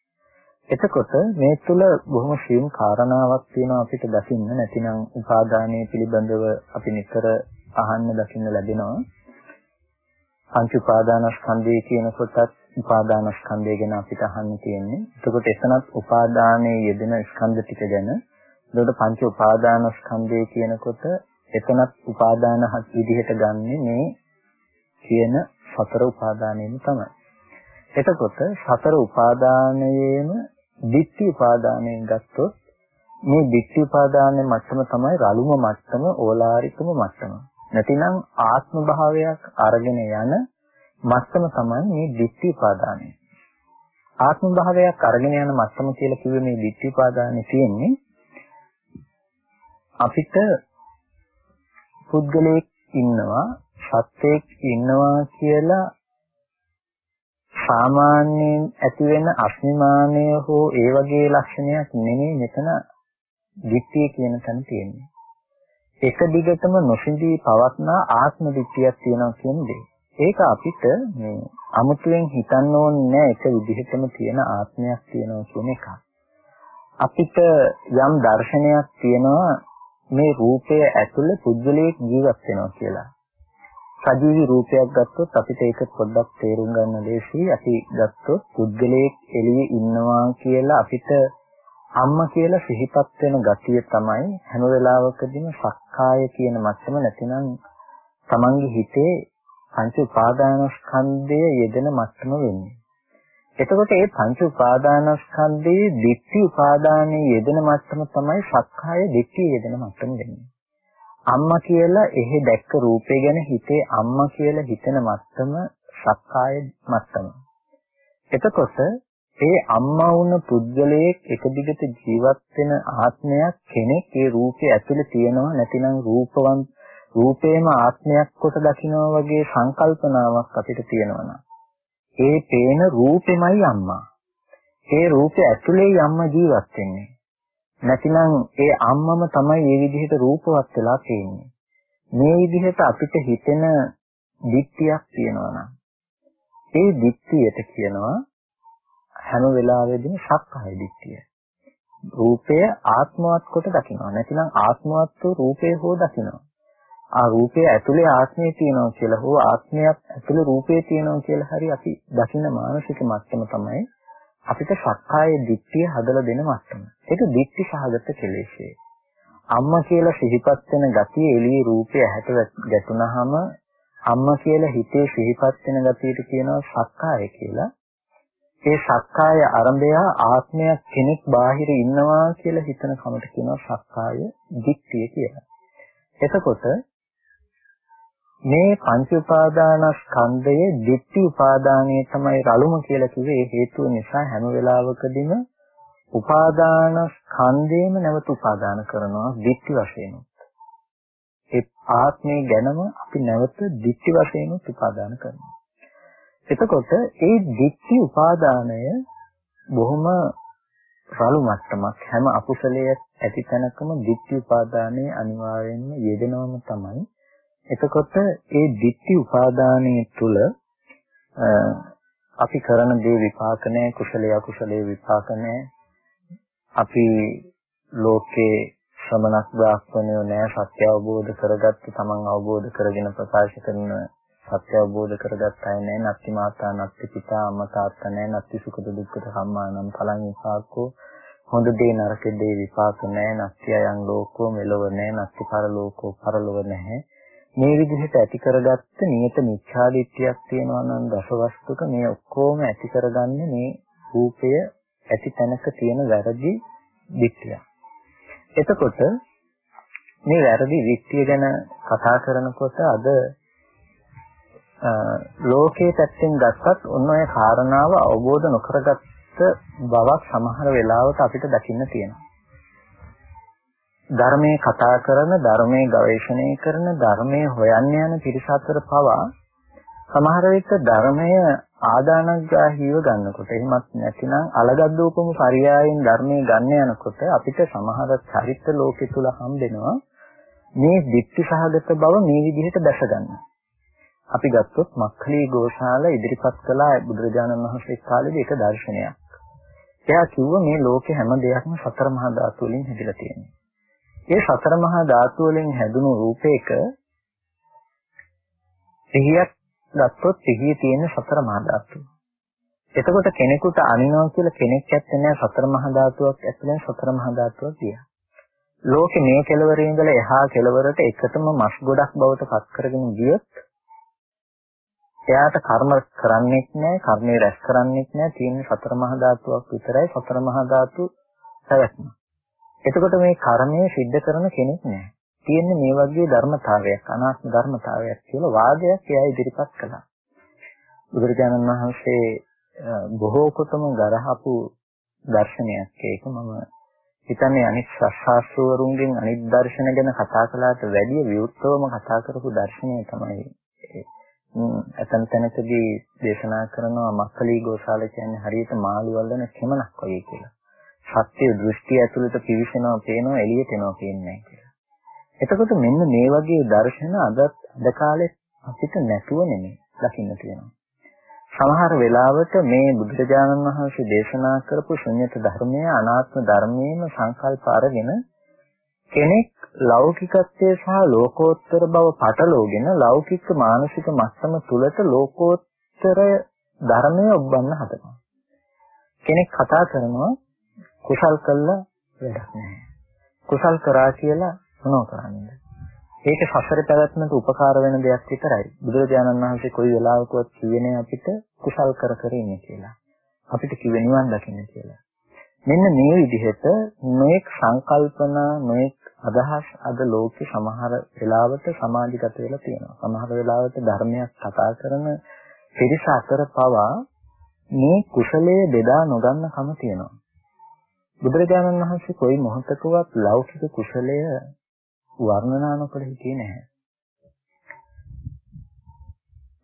එතකොට මේ තුල බොහොම ශීම් කාරණාවක් තියෙනවා අපිට දකින්න නැතිනම් උපාදානයේ පිළිබඳව අපි නිතර අහන්න දකින්න ලැබෙනවා. පංච උපාදානස්කන්ධය කියන කොටත් උපාදානස්කන්ධය ගැන අපිට අහන්න තියෙන්නේ. එතකොට එතනත් උපාදානයේ යෙදෙන ස්කන්ධ ටික ගැන. එතකොට පංච උපාදානස්කන්ධය කියනකොට එතනත් උපාදාන විදිහට ගන්නෙ මේ කියන සතර උපාදානයම තමයි. එතකොට සතර උපාදානයේම ditthi උපාදානයෙන් ගත්තොත් මේ ditthi උපාදානයේ මට්ටම තමයි රළුම මට්ටම ඕලාරිකම මට්ටම. නැතිනම් ආත්ම භාවයක් අරගෙන යන මට්ටම තමයි මේ ditthi උපාදානය. ආත්ම භාවයක් අරගෙන යන මට්ටම කියලා කිව්වේ මේ ditthi උපාදානයේ තියෙන්නේ අපිට පුද්ගලයෙක් ඉන්නවා සත්‍යයක් ඉන්නවා කියලා සාමාන්‍යයෙන් ඇති වෙන අස්මිමානය හෝ ඒ වගේ ලක්ෂණයක් නෙමෙයි මෙතන දිට්ඨිය කියන තැන තියෙන්නේ. එක දිගටම නොසිඳී පවත්නා ආත්ම දිට්ඨියක් තියෙනවා කියන දේ. ඒක අපිට මේ අමුතුවෙන් හිතන්න ඕනේ නෑ එක විදිහටම තියෙන ආත්මයක් තියෙනවා කියන එක. අපිට යම් දර්ශනයක් තියෙනවා මේ රූපය ඇතුළේ පුද්ගලයෙක් ජීවත් වෙනවා කියලා. සජීවී රූපයක් ගත්තොත් අපිට ඒක පොඩ්ඩක් තේරුම් ගන්න ලේසියි. අපි ගත්තොත් පුද්ගලයෙක් එළියේ ඉන්නවා කියලා අපිට අම්මා කියලා සිහිපත් වෙන ගතිය තමයි හැම වෙලාවකදීම සක්කාය කියන මට්ටම නැතිනම් තමන්ගේ හිතේ පංච උපාදානස්කන්ධය යෙදෙන මට්ටම වෙන්නේ. එතකොට මේ පංච උපාදානස්කන්ධයේ දික්ටි උපාදානයේ යෙදෙන මට්ටම තමයි සක්කාය දික්ටි යෙදෙන මට්ටම වෙන්නේ. අම්මා කියලා එහෙ දැක්ක රූපය ගැන හිතේ අම්මා කියලා හිතන මත්තම සක්කාය මත්තම. එතකොට ඒ අම්මා වුණ පුද්ගලයෙක් එක දිගට ජීවත් වෙන ආත්මයක් කෙනෙක් ඒ රූපේ ඇතුලේ තියෙනවා නැතිනම් රූපවන් රූපේම ආත්මයක් කොට දකිනවා වගේ සංකල්පනාවක් අපිට තියෙනවා ඒ පේන රූපෙමයි අම්මා. ඒ රූපේ ඇතුලේ අම්මා ජීවත් වෙන්නේ. නැතිනම් ඒ අම්මම තමයි මේ විදිහට රූපවත් වෙලා තියෙන්නේ. මේ විදිහට අපිට හිතෙන දික්තියක් තියෙනවා නම් ඒ දික්තියට කියනවා හැම වෙලාවෙදීම සක්කාය දික්තිය. රූපය ආත්මවත් කොට දකිනවා. නැතිනම් ආත්මවත් වූ රූපය හෝ දකිනවා. ආ රූපය ඇතුලේ ආත්මය තියෙනවා කියලා හෝ ආත්මයක් ඇතුලේ රූපය තියෙනවා කියලා හරි අපි දකින මානසික මට්ටම තමයි අපිට සක්කාය දිට්ඨිය හදලා දෙන මට්ටම. ඒක දිට්ඨි සහගත කෙලෙෂේ. අම්මා කියලා සිහිපත් වෙන ගතිය එළියේ රූපය ඇහැට ගැටුනහම අම්මා කියලා හිතේ සිහිපත් වෙන ගතියට කියනවා සක්කාය කියලා. ඒ සක්කාය අරඹය ආත්මයක් කෙනෙක් බාහිර ඉන්නවා කියලා හිතන කමට කියනවා සක්කාය දිට්ඨිය කියලා. එතකොට මේ පංච උපාදානස්කන්ධයේ ditthi උපාදානයේ තමයි රළුම කියලා කිව්වේ ඒ හේතුව නිසා හැම වෙලාවකදීම උපාදානස්කන්ධේම නැවත උපාදාන කරනවා ditthi වශයෙන්. ඒ ආත්මේ ගැනම අපි නැවත ditthi වශයෙන් උපාදාන කරනවා. එතකොට ඒ ditthi උපාදානය බොහොම රළු මට්ටමක් හැම අකුසලයේ ඇති තැනකම ditthi උපාදානයේ අනිවාර්යෙන්ම යෙදෙනවම තමයි එතකොට ඒ ditthi උපාදානයේ තුල අපි කරන දේ විපාක නැහැ කුසලයේ අකුසලයේ විපාක නැහැ අපි ලෝකේ ශ්‍රමණක් බ්‍රාහ්මණයෝ නෑ සත්‍ය අවබෝධ කරගත්ත තමන් අවබෝධ කරගෙන ප්‍රකාශ කරන සත්‍ය අවබෝධ කරගත් අය නෑ. නත්ති මාතා නත්ති පිතා අම්මා තාත්තා නෑ. නත්ති සුඛද දුක්ඛද සම්මානම් ඵලං විපාකෝ හොඳ දේ නරක දේ විපාක නෑ. නත්ති අයං ලෝකෝ මෙලොව නෑ. නත්ති පරලෝකෝ පරලොව නැහැ. මේ විදිහට ඇති කරගත්ත නියත මිච්ඡාදිට්ඨියක් තියෙනවා නම් දසවස්තුක මේ ඔක්කොම ඇති කරගන්නේ මේ රූපය ඇති තැනක තියෙන වැරදි දිට්ඨිය. එතකොට මේ වැරදි දිට්ඨිය ගැන කතා කරනකොට අද ලෝකයේ පැත්තෙන් ගත්තත් ඔන්න ඔය කාරණාව අවබෝධ නොකරගත්ත බවක් සමහර වෙලාවට අපිට දකින්න තියෙනවා. ධර්මයේ කතා කරන, ධර්මයේ ගවේෂණය කරන, ධර්මයේ හොයන්න යන පිරිස අතර පවා සමහර විට ධර්මය ආදානග්‍රාහීව ගන්නකොට එහෙමත් නැතිනම් අලගද්දූපම පරයයන් ධර්මයේ ගන්න යනකොට අපිට සමහර චරිත ලෝකෙ තුල හම්බෙනවා මේ දික්ටි සහගත බව මේ විදිහට දැස ගන්නවා. අපි ගත්තොත් මක්ඛලී ගෝශාල ඉදිරිපත් කළ බුදුරජාණන් වහන්සේ කාලේදී එක දර්ශනයක්. එයා කිව්ව මේ ලෝකේ හැම දෙයක්ම සතර මහා ධාතු වලින් හැදිලා තියෙනවා. ඒ සතර මහා ධාතු වලින් හැදුණු රූපයක සිහියක් ගත්තොත් සිහියේ තියෙන සතර මහා ධාතු. එතකොට කෙනෙකුට අනිනවා කියලා කෙනෙක් ඇත්තේ නැහැ සතර මහා ධාතුවක් ඇතුලෙන් සතර මහා ධාතුවක් දිහා. ලෝකේ මේ කෙලවරේ ඉඳලා එහා කෙලවරට එකතම මස් ගොඩක් බවට පත් කරගෙන ගියොත් එයාට කර්ම කරන්නේත් නැහැ, කර්මේ රැස් කරන්නේත් නැහැ. තියෙන සතර මහා ධාතුවක් විතරයි සතර මහා ධාතු පැවැත්ම. එතකොට මේ කර්මය සිද්ධ කරන කෙනෙක් නැහැ. තියෙන්නේ මේ වගේ ධර්මතාවයක්, අනාත්ම ධර්මතාවයක් කියලා වාදයක් එයා ඉදිරිපත් කළා. බුදුරජාණන් වහන්සේ බොහෝ කොටම ගරහපු දර්ශනයක් ඒක මම හිතන්නේ අනිත් ශාස්ත්‍රවරුන්ගෙන් අනිත් දර්ශන ගැන කතා කළාට වැඩිය විවෘතවම කතා කරපු දර්ශනය තමයි ඇතන් තැනකදී දේශනා කරනවා මක්කලී ගෝශාල කියන්නේ හරියට මාළු වල්ලන කෙමනක් වගේ කියලා. සත්‍ය දෘෂ්ටි ඇතුළත පිවිසෙනවා පේනවා එළියට එනවා පේන්නේ කියලා. එතකොට මෙන්න මේ වගේ දර්ශන අද අද කාලේ අපිට නැතුව නෙමෙයි දකින්න තියෙනවා. සමහර වෙලාවට මේ බුදුරජාණන් වහන්සේ දේශනා කරපු ශුන්්‍යත ධර්මය අනාත්ම ධර්මයේම සංකල්ප අරගෙන කෙනෙක් ලෞකිකත්වයේ සහ ලෝකෝත්තර බව පටලෝගෙන ලෞකික මානසික මට්ටම තුලට ලෝකෝත්තර ධර්මය ඔබන්න හදනවා. කෙනෙක් කතා කරනවා කුසල් කළා වැඩක් නැහැ. කුසල් කරා කියලා මොනව කරන්නේ? ඒක සසර පැවැත්මට උපකාර වෙන දෙයක් විතරයි. බුදුරජාණන් වහන්සේ කොයි වෙලාවකවත් කියන්නේ අපිට කුසල් කර කර ඉන්න කියලා. අපිට කිව්වේ නිවන් දකින්න කියලා. මෙන්න මේ විදිහට නොඑක් සංකල්පනා නොඑක් අදහස් අද ලෝකේ සමහර වෙලාවට සමාජගත වෙලා තියෙනවා. සමහර වෙලාවට ධර්මයක් කතා කරන පිරිස අතර පවා මේ කුසලයේ බෙදා නොගන්න කම තියෙනවා. බුදුරජාණන් වහන්සේ කොයි මොහොතකවත් ලෞකික කුසලය වර්ණනා නොකළ හිටියේ නැහැ.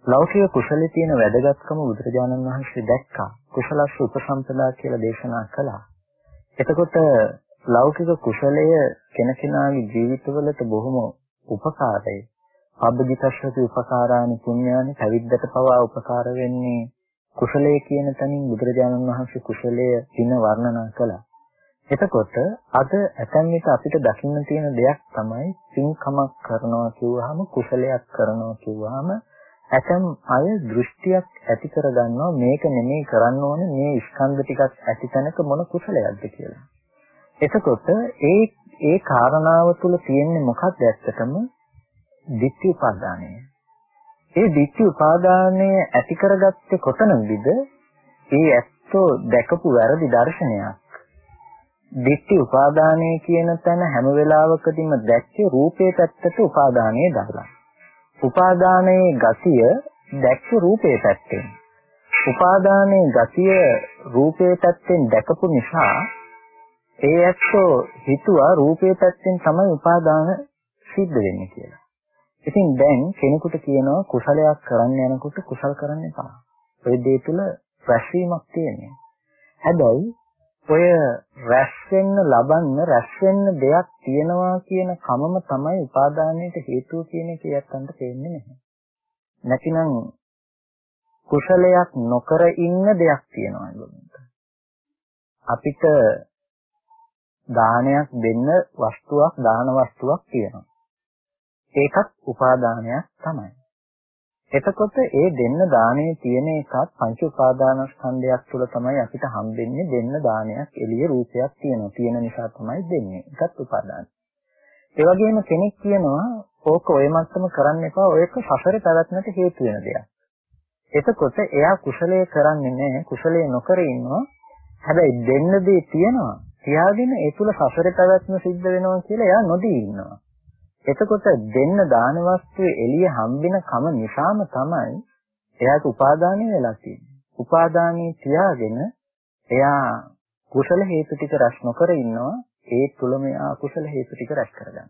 ලෞකික කුසලයේ තියෙන වැදගත්කම බුදුරජාණන් වහන්සේ දැක්කා. කුසලස්ස උපසම්පදා කියලා දේශනා කළා. එතකොට ලෞකික කුසලය කෙනකෙනාගේ ජීවිතවලට බොහොම උපකාරයි. පබ්බදිතස්සති උපකාරානි පුඤ්ඤානි පැවිද්දට පවා උපකාර වෙන්නේ කුසලයේ කියන තැනින් බුදුරජාණන් වහන්සේ කුසලයේ දින වර්ණනා කළා. එතකොට අද ඇතැම් විට අපිට දකින්න තියෙන දෙයක් තමයි පින්කමක් කරනවා කිව්වහම කුසලයක් කරනවා කිව්වහම ඇතම් අය දෘෂ්ටියක් ඇති කරගන්නවා මේක නෙමෙයි කරන්න ඕනේ මේ ස්කන්ධ ටිකක් ඇති තැනක මොන කුසලයක්ද කියලා. එතකොට ඒ ඒ කාරණාව තුල තියෙන්නේ මොකක්ද ඇත්තටම? ditthi upadanaය. ඒ ditthi upadanaය ඇති කරගත්තේ කොතනදද? ඒ ඇත්තෝ දැකපු වැරදි දර්ශනයක්. Ditthi upadanaය කියන තැන හැම වෙලාවකදීම දැක්කේ රූපේ පැත්තට උපාදානය දාලා. උපාදානයේ ගතිය දැක්ක රූපේ පැත්තෙන්. උපාදානයේ ගතිය රූපේ පැත්තෙන් දැකපු නිසා ඒ ඇත්තෝ හිතුවා රූපේ පැත්තෙන් තමයි උපාදාන සිද්ධ වෙන්නේ කියලා. ඉතින් දැන් කෙනෙකුට කියනවා කුසලයක් කරන්න යනකොට කුසල් කරන්න එපා. ඔය දේ තුල රැස්වීමක් තියෙනවා. හැබැයි ඔය රැස් වෙන්න ලබන්න රැස් වෙන්න දෙයක් තියනවා කියන කමම තමයි උපාදානයට හේතුව කියන එක යත්තන්ට තේන්නේ නැහැ. නැතිනම් කුසලයක් නොකර ඉන්න දෙයක් තියනවා අපිට දානයක් දෙන්න වස්තුවක් දාන වස්තුවක් තියෙනවා. ඒකත් උපාදානයක් තමයි. එතකොට ඒ දෙන්න දාණය තියෙන එකත් පංච උපාදානස්කන්ධයක් තුළ තමයි අපිට හම්බෙන්නේ දෙන්න දානයක් එළිය රූපයක් තියෙනවා. තියෙන නිසා තමයි දෙන්නේ. ඒකත් උපාදාන. ඒ වගේම කෙනෙක් කියනවා ඕක ඔය මත්තම කරන්න එපා. ඔයක සසරේ පැවැත්මට හේතු වෙන දෙයක්. එතකොට එයා කුසලයේ කරන්නේ නැහැ. කුසලයේ නොකර ඉන්නවා. හැබැයි දෙන්න දේ තියෙනවා. තියාගෙන ඒ තුල සසරේ පැවැත්ම සිද්ධ වෙනවා කියලා එයා නොදී ඉන්නවා. එතකොට දෙන්න දාන වස්තුවේ එළිය හම්බෙන කම නිසාම තමයි එයාට උපාදානය වෙලා තියෙන්නේ. උපාදානී තියාගෙන එයා කුසල හේතු ටික රැස් නොකර ඉන්නවා. ඒ තුලම එයා අකුසල හේතු ටික රැස් කරගන්නවා.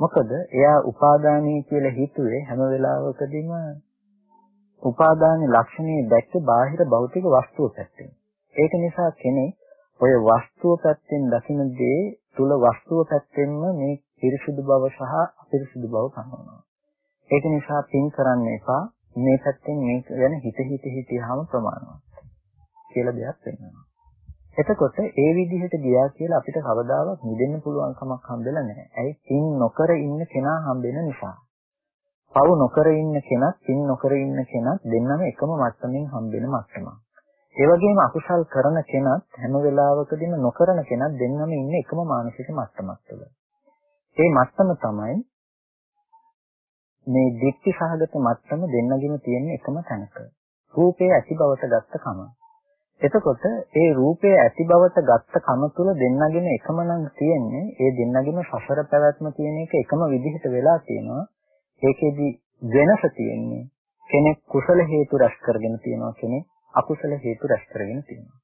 මොකද එයා උපාදානී කියලා හිතුවේ හැම වෙලාවකදීම උපාදානයේ ලක්ෂණේ දැක්ක බාහිර භෞතික වස්තුව පැත්තෙන්. ඒක නිසා කෙනෙක් ඔය වස්තුව පැත්තෙන් දකින දේ තුල වස්තුව පැත්තෙන්ම මේ පිරිසුදු බව සහ අපිරිසුදු බව පනවනවා. ඒක නිසා පින් කරන්න එපා. මේ පැත්තෙන් මේක ගැන හිත හිත හිතියාම ප්‍රමාණවත් කියලා දෙයක් වෙනවා. එතකොට ඒ විදිහට ගියා කියලා අපිට කවදාවත් නිදෙන්න පුළුවන් කමක් හම්බෙලා නැහැ. ඇයි පින් නොකර ඉන්න කෙනා හම්බෙන නිසා. පව් නොකර ඉන්න කෙනත් පින් නොකර ඉන්න කෙනත් දෙන්නම එකම මට්ටමින් හම්බෙන මට්ටමක්. ඒ වගේම අකුසල් කරන කෙනත් හැම වෙලාවකදීම නොකරන කෙනත් දෙන්නම ඉන්නේ එකම මානසික මට්ටමක් තුළ. ඒ මට්ටම තමයි මේ දික්ටි සහගත මට්ටම දෙන්නගෙම තියෙන එකම තැනක. රූපේ ඇති බවට ගත්ත කම. එතකොට ඒ රූපේ ඇති බවට ගත්ත කම තුල දෙන්නගෙම එකම නම් තියෙන්නේ ඒ දෙන්නගෙම සසර පැවැත්ම තියෙන එක එකම විදිහට වෙලා තියෙනවා. ඒකෙදි වෙනස තියෙන්නේ කෙනෙක් කුසල හේතු රැස් කරගෙන තියෙනවා කෙනෙක් අකුසල හේතු රැස් කරගෙන තියෙනවා.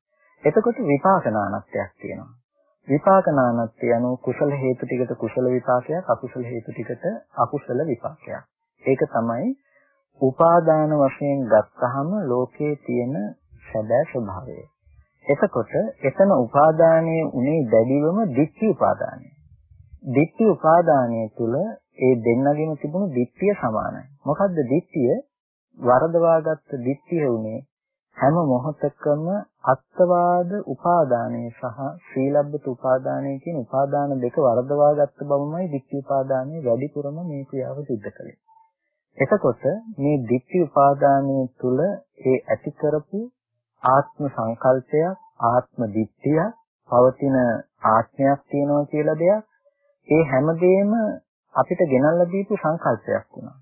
එතකොට විපාක නානත්වයක් තියෙනවා. විපාක නානත්වය අනුව කුසල හේතු ටිකට කුසල විපාකයක් අකුසල හේතු ටිකට අකුසල විපාකයක්. ඒක තමයි උපාදාන වශයෙන් ගත්තහම ලෝකයේ තියෙන සැබෑ ස්වභාවය. එතකොට එතන උපාදානයේ උනේ දැඩිවම ditthi උපාදානය. ditthi උපාදානය තුල ඒ දෙන්නගෙම තිබුණු ditthිය සමානයි. මොකද්ද ditthිය? වරදවාගත්ත ditthිය උනේ හැම මොහොතකම අත්වාද උපාදානයේ සහ සීලබ්බත උපාදානයේ කියන උපාදාන දෙක වරදවා ගත්ත බවමයි ditthi උපාදානයේ වැඩිපුරම මේ ක්‍රියාව සිද්ධ කළේ. එතකොට මේ ditthi උපාදානයේ තුල ඒ ඇති කරපු ආත්ම සංකල්පයක් ආත්ම ditthිය පවතින ආත්මයක් තියෙනවා කියලා දෙයක් ඒ හැමදේම අපිට ගෙනල්ලා දීපු සංකල්පයක් වුණා.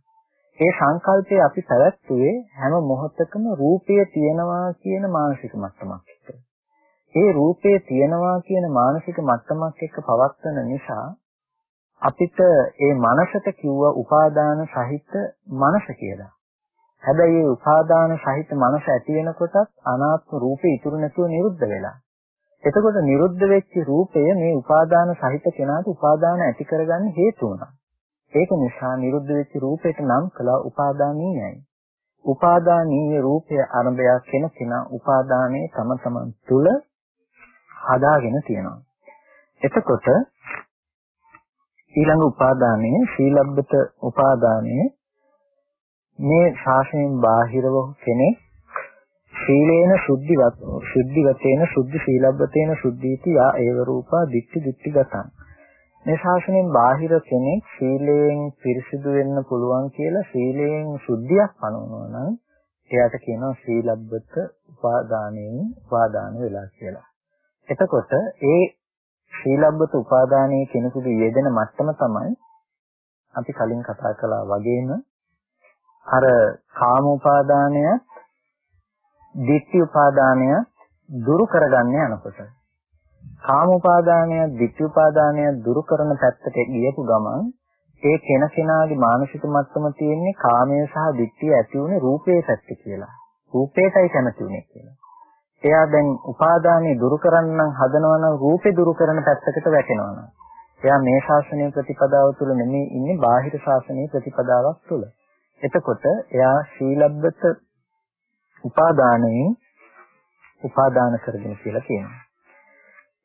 ඒ සංකල්පය අපි පැවැත්වුවේ හැම මොහොතකම රූපය තියෙනවා කියන මානසික මට්ටමක් එක්ක. ඒ රූපය තියෙනවා කියන මානසික මට්ටමක් එක්ක පවත්වන නිසා අපිට ඒ මනසට කිව්ව උපාදාන සහිත මනස කියලා. හැබැයි ඒ උපාදාන සහිත මනස ඇති වෙනකොටත් අනාත්ම රූපේ ඉතුරු නැතුව නිරුද්ධ වෙලා. එතකොට නිරුද්ධ වෙච්ච රූපය මේ උපාදාන සහිත කෙනාට උපාදාන ඇති කරගන්න හේතු වුණා. ඒක නිසා නිරුද්ධ වෙච්ච රූපයට නම් කළා උපාදානීයයි. උපාදානීය රූපය අරඹය කෙනකෙනා උපාදානයේ තම තමන් තුල හදාගෙන තියෙනවා. එතකොට ඊළඟ උපාදානයේ සීලබ්බත උපාදානයේ මේ ශාසනයෙන් බාහිරව කෙනෙක් සීලේන සුද්ධිවත් සුද්ධිවතේන සුද්ධි සීලබ්බතේන සුද්ධීති යා ඒව රූපා දික්ටි දික්ටි ගතං මේ ශාසනයෙන් බාහිර කෙනෙක් සීලයෙන් පිරිසිදු වෙන්න පුළුවන් කියලා සීලයෙන් සුද්ධියක් පනවනවා නම් එයාට කියනවා සීලබ්බත උපාදානයෙන් උපාදාන වෙලා කියලා. එතකොට ඒ සීලබ්බත උපාදානයේ කෙනෙකුගේ යෙදෙන මට්ටම තමයි අපි කලින් කතා කළා වගේම අර කාම උපාදානය, ditthi උපාදානය දුරු කරගන්න යනකොට කාම උපාදානය, ditthi උපාදානය දුරු කරන පැත්තට ගියපු ගමන් ඒ කෙන කෙනාගේ මානසික මට්ටම තියෙන්නේ කාමය සහ ditthිය ඇති වුනේ රූපේ පැත්ත කියලා. රූපේටයි කැමති උනේ කියලා. එයා දැන් උපාදානිය දුරු කරන්න හදනවා නම් රූපේ දුරු කරන පැත්තකට වැටෙනවා නම් එයා මේ ශාසනයේ ප්‍රතිපදාව තුළ නෙමෙයි ඉන්නේ බාහිර ශාසනයේ ප්‍රතිපදාවක් තුළ. එතකොට එයා ශීලබ්බත උපාදානයෙන් උපාදාන කරගෙන කියලා කියනවා.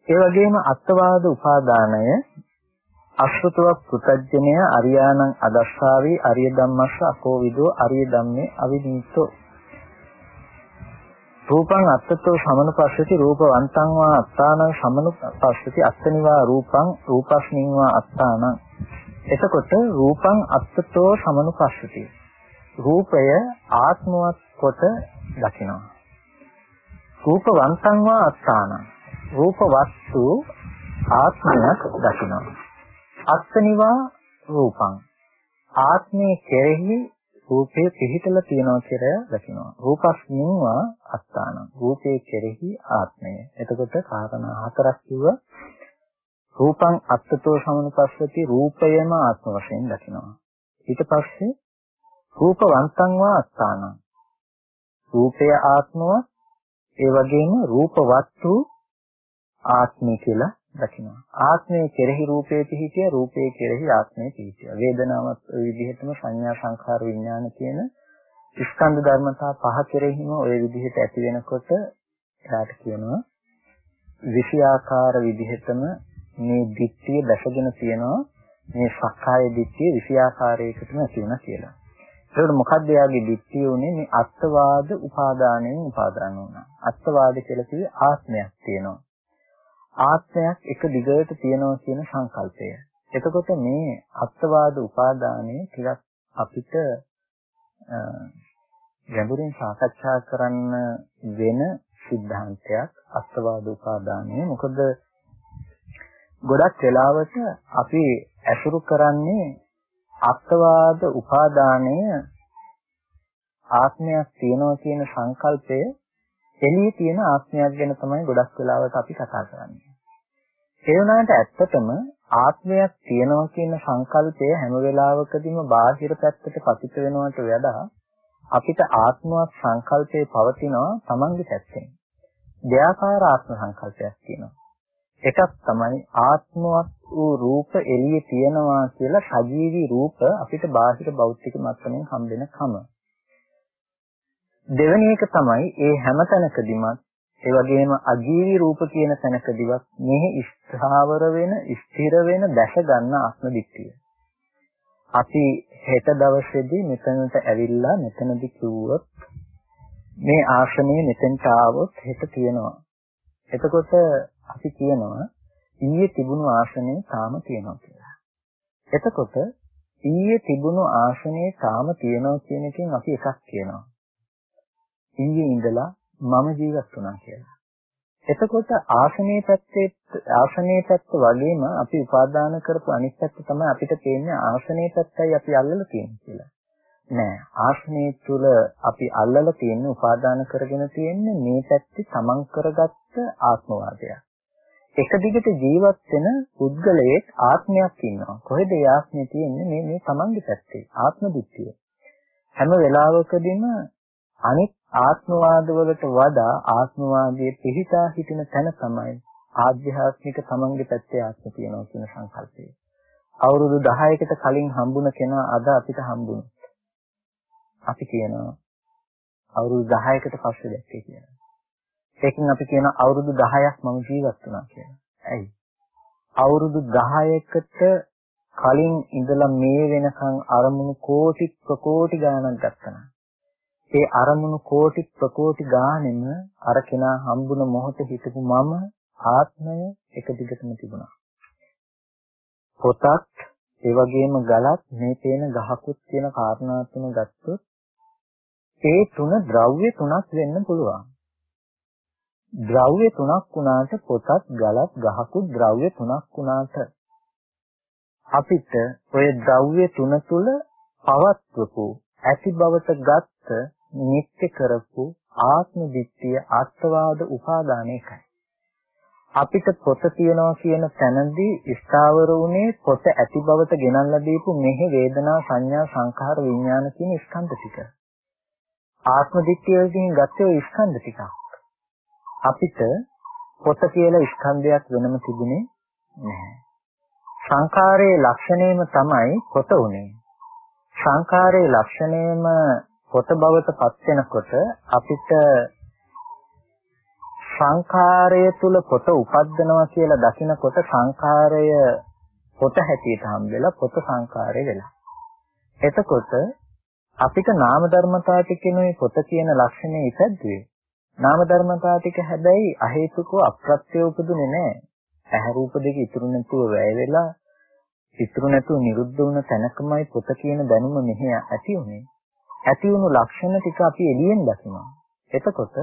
ඒ වගේම අත්වාද උපාදානය අසෘතව පුතඥය අරියාණං අදස්සාවි අරිය ධම්මස්ස අකෝවිදෝ අරිය ධම්මේ අවිනීතෝ. රූපං අත්තතෝ සමනුපස්සති රූපවන්තං වා අත්තානං සමනුපස්සති අත්තනිවා රූපං රූපස්මින් වා අත්තානං. එතකොට රූපං අත්තතෝ සමනුපස්සති. රූපය ආත්මවත් කොට දකිනවා. රූපවන්තං වා අත්තානං. රූප වස්තු ආත්මයක් දකිනවා අත්තනිවා රූපං ආත්මයේ කෙරෙහි රූපය පිහිටලා තියෙනවා කියලා දකිනවා. රූපස්මින්වා අත්තාන. රූපයේ කෙරෙහි ආත්මය. එතකොට කාරණා හතරක් කිව්වා. රූපං අත්තතෝ සමනුපස්සති රූපයම ආත්ම වශයෙන් දකිනවා. ඊට පස්සේ රූපවන්තං වා අත්තාන. රූපය ආත්මව ඒ වගේම රූපවත්තු ආත්මය කියලා දකිනවා. ආත්මයේ කෙරෙහි රූපයේ පිහිටිය රූපයේ කෙරෙහි ආත්මයේ පිහිටිය. වේදනාවත් ওই විදිහටම සංඥා සංඛාර විඥාන කියන ස්කන්ධ ධර්මතා පහ කෙරෙහිම ওই විදිහට ඇති වෙනකොට එයාට කියනවා විෂයාකාර විදිහටම මේ දිට්ඨිය දැසගෙන තියෙනවා මේ සක්කාය දිට්ඨිය විෂයාකාරයකටම ඇති වෙනවා කියලා. ඒකට මොකද්ද යාගේ දිට්ඨිය උනේ මේ අත්වාද උපාදානයෙන් උපාදාන වුණා. අත්වාද කියලා කිව්වේ ආත්මයක් තියෙනවා. ආත්මයක් එක දිගට තියනවා කියන සංකල්පය. එතකොට මේ අත්වාද උපාදානයේ ටිකක් අපිට ගැඹුරින් සාකච්ඡා කරන්න වෙන સિદ્ધාන්තයක් අත්වාද උපාදානය. මොකද ගොඩක් වෙලාවට අපි ඇසුරු කරන්නේ අත්වාද උපාදානය ආත්මයක් තියෙනවා කියන සංකල්පය එළියේ තියෙන ආත්මයක් ගැන තමයි ගොඩක් වෙලාවට අපි කතා කරන්නේ. ඒ වුණාට ඇත්තටම ආත්මයක් තියෙනවා කියන සංකල්පය හැම වෙලාවකදීම බාහිර පැත්තට පතිත වෙනවට වඩා අපිට ආත්මවත් සංකල්පේ පවතිනවා Tamange පැත්තෙන්. දෙයාකාර ආත්ම සංකල්පයක් තියෙනවා. එකක් තමයි ආත්මවත් වූ රූප එළියේ තියෙනවා කියලා සජීවී රූප අපිට බාහිර භෞතික මට්ටමින් හම්බෙන කම. දෙවෙනි එක තමයි ඒ හැම තැනකදීමත් ඒ වගේම අජීවී රූප කියන තැනකදීවත් මෙහි ස්ථාවර වෙන, ස්ථිර වෙන දැස ගන්න ආත්ම දිට්ඨිය. අපි හෙට දවසේදී මෙතනට ඇවිල්ලා මෙතනදි කිව්වොත් මේ ආශ්‍රමයේ මෙතෙන්ට ආවොත් හෙට තියෙනවා. එතකොට අපි කියනවා ඊයේ තිබුණු ආශ්‍රමයේ තාම තියෙනවා කියලා. එතකොට ඊයේ තිබුණු ආශ්‍රමයේ තාම තියෙනවා කියන එකෙන් අපි එකක් කියනවා. ඊයේ ඉඳලා මම ජීවත් වුණා කියලා. එතකොට ආසනයේ පැත්තේ ආසනයේ පැත්ත වගේම අපි උපාදාන කරපු අනිත් පැත්ත තමයි අපිට තේන්නේ ආසනයේ පැත්තයි අපි අල්ලලා තියෙන්නේ කියලා. නෑ ආසනයේ තුල අපි අල්ලලා තියෙන්නේ උපාදාන කරගෙන තියෙන්නේ මේ පැත්තේ තමන් කරගත්ත ආත්මවාදය. එක දිගට ජීවත් වෙන පුද්ගලයෙක් ආත්මයක් ඉන්නවා. කොහෙද ඒ ආත්මය තියෙන්නේ? මේ මේ තමන්ගේ පැත්තේ ආත්ම බුද්ධිය. හැම වෙලාවකදීම අනිත් ආත්මවාදවලට වඩා ආත්මවාදයේ පිහිටා හිටින තැන තමයි ආධ්‍යාත්මික තමන්ගේ පැත්තේ ආත්ම තියෙනවා කියන සංකල්පය. අවුරුදු 10කට කලින් හම්බුන කෙනා අද අපිට හම්බුනොත් අපි කියනවා අවුරුදු 10කට පස්සේ දැක්කේ කියලා. ඒකෙන් අපි කියන අවුරුදු 10ක් මම ජීවත් වුණා කියලා. ඇයි? අවුරුදු 10කට කලින් ඉඳලා මේ වෙනකන් අරමුණු කෝටි ප්‍රකෝටි ගණනක් ගත්තා. ඒ අරමුණු කෝටි ප්‍රකෝටි ගානෙම අර කෙනා හම්බුන මොහොත හිටපු මම ආත්මය එක දිගටම තිබුණා. පොතක් ඒ වගේම ගලත් මේ පේන ගහකුත් කියන කාරණා තුන ගත්තොත් ඒ තුන ද්‍රව්‍ය තුනක් වෙන්න පුළුවන්. ද්‍රව්‍ය තුනක් වුණාට පොතත් ගලත් ගහකුත් ද්‍රව්‍ය තුනක් වුණාට අපිට ඔය ද්‍රව්‍ය තුන තුල පවත්වපු ඇති බවට ගත්ත නිත්‍ය කරපු ආත්ම දිට්ඨිය අත්වාද උපාදාන එකයි. අපිට පොත තියනවා කියන තැනදී ස්ථාවර වුණේ පොත ඇති බවට ගෙනල්ලා දීපු මෙහි වේදනා සංඥා සංඛාර විඥාන කියන ස්කන්ධ ටික. ආත්ම දිට්ඨිය වලින් ගත්තේ ස්කන්ධ ටිකක්. අපිට පොත කියලා ස්කන්ධයක් වෙනම තිබුණේ නැහැ. සංඛාරයේ ලක්ෂණයම තමයි පොත උනේ. සංඛාරයේ ලක්ෂණයම පොත බවට පත් වෙනකොට අපිට සංඛාරය තුල පොත උපද්දනවා කියලා දකිනකොට සංඛාරය පොත හැටියට හම්බෙලා පොත සංඛාරය වෙලා. එතකොට අපිට නාම ධර්මතා ටිකේ පොත කියන ලක්ෂණය ඉපැද්දුවේ. නාම ධර්මතා ටික හැබැයි අහේතුකව අප්‍රත්‍ය උපදුනේ නැහැ. ඇහැ රූප දෙක ඉතුරු නැතුව වැය වෙලා ඉතුරු නැතුව නිරුද්ධ වුණ තැනකමයි පොත කියන දැනුම මෙහි ඇති උනේ. ඇති වුණු ලක්ෂණ ටික අපි එළියෙන් දකිනවා. එතකොට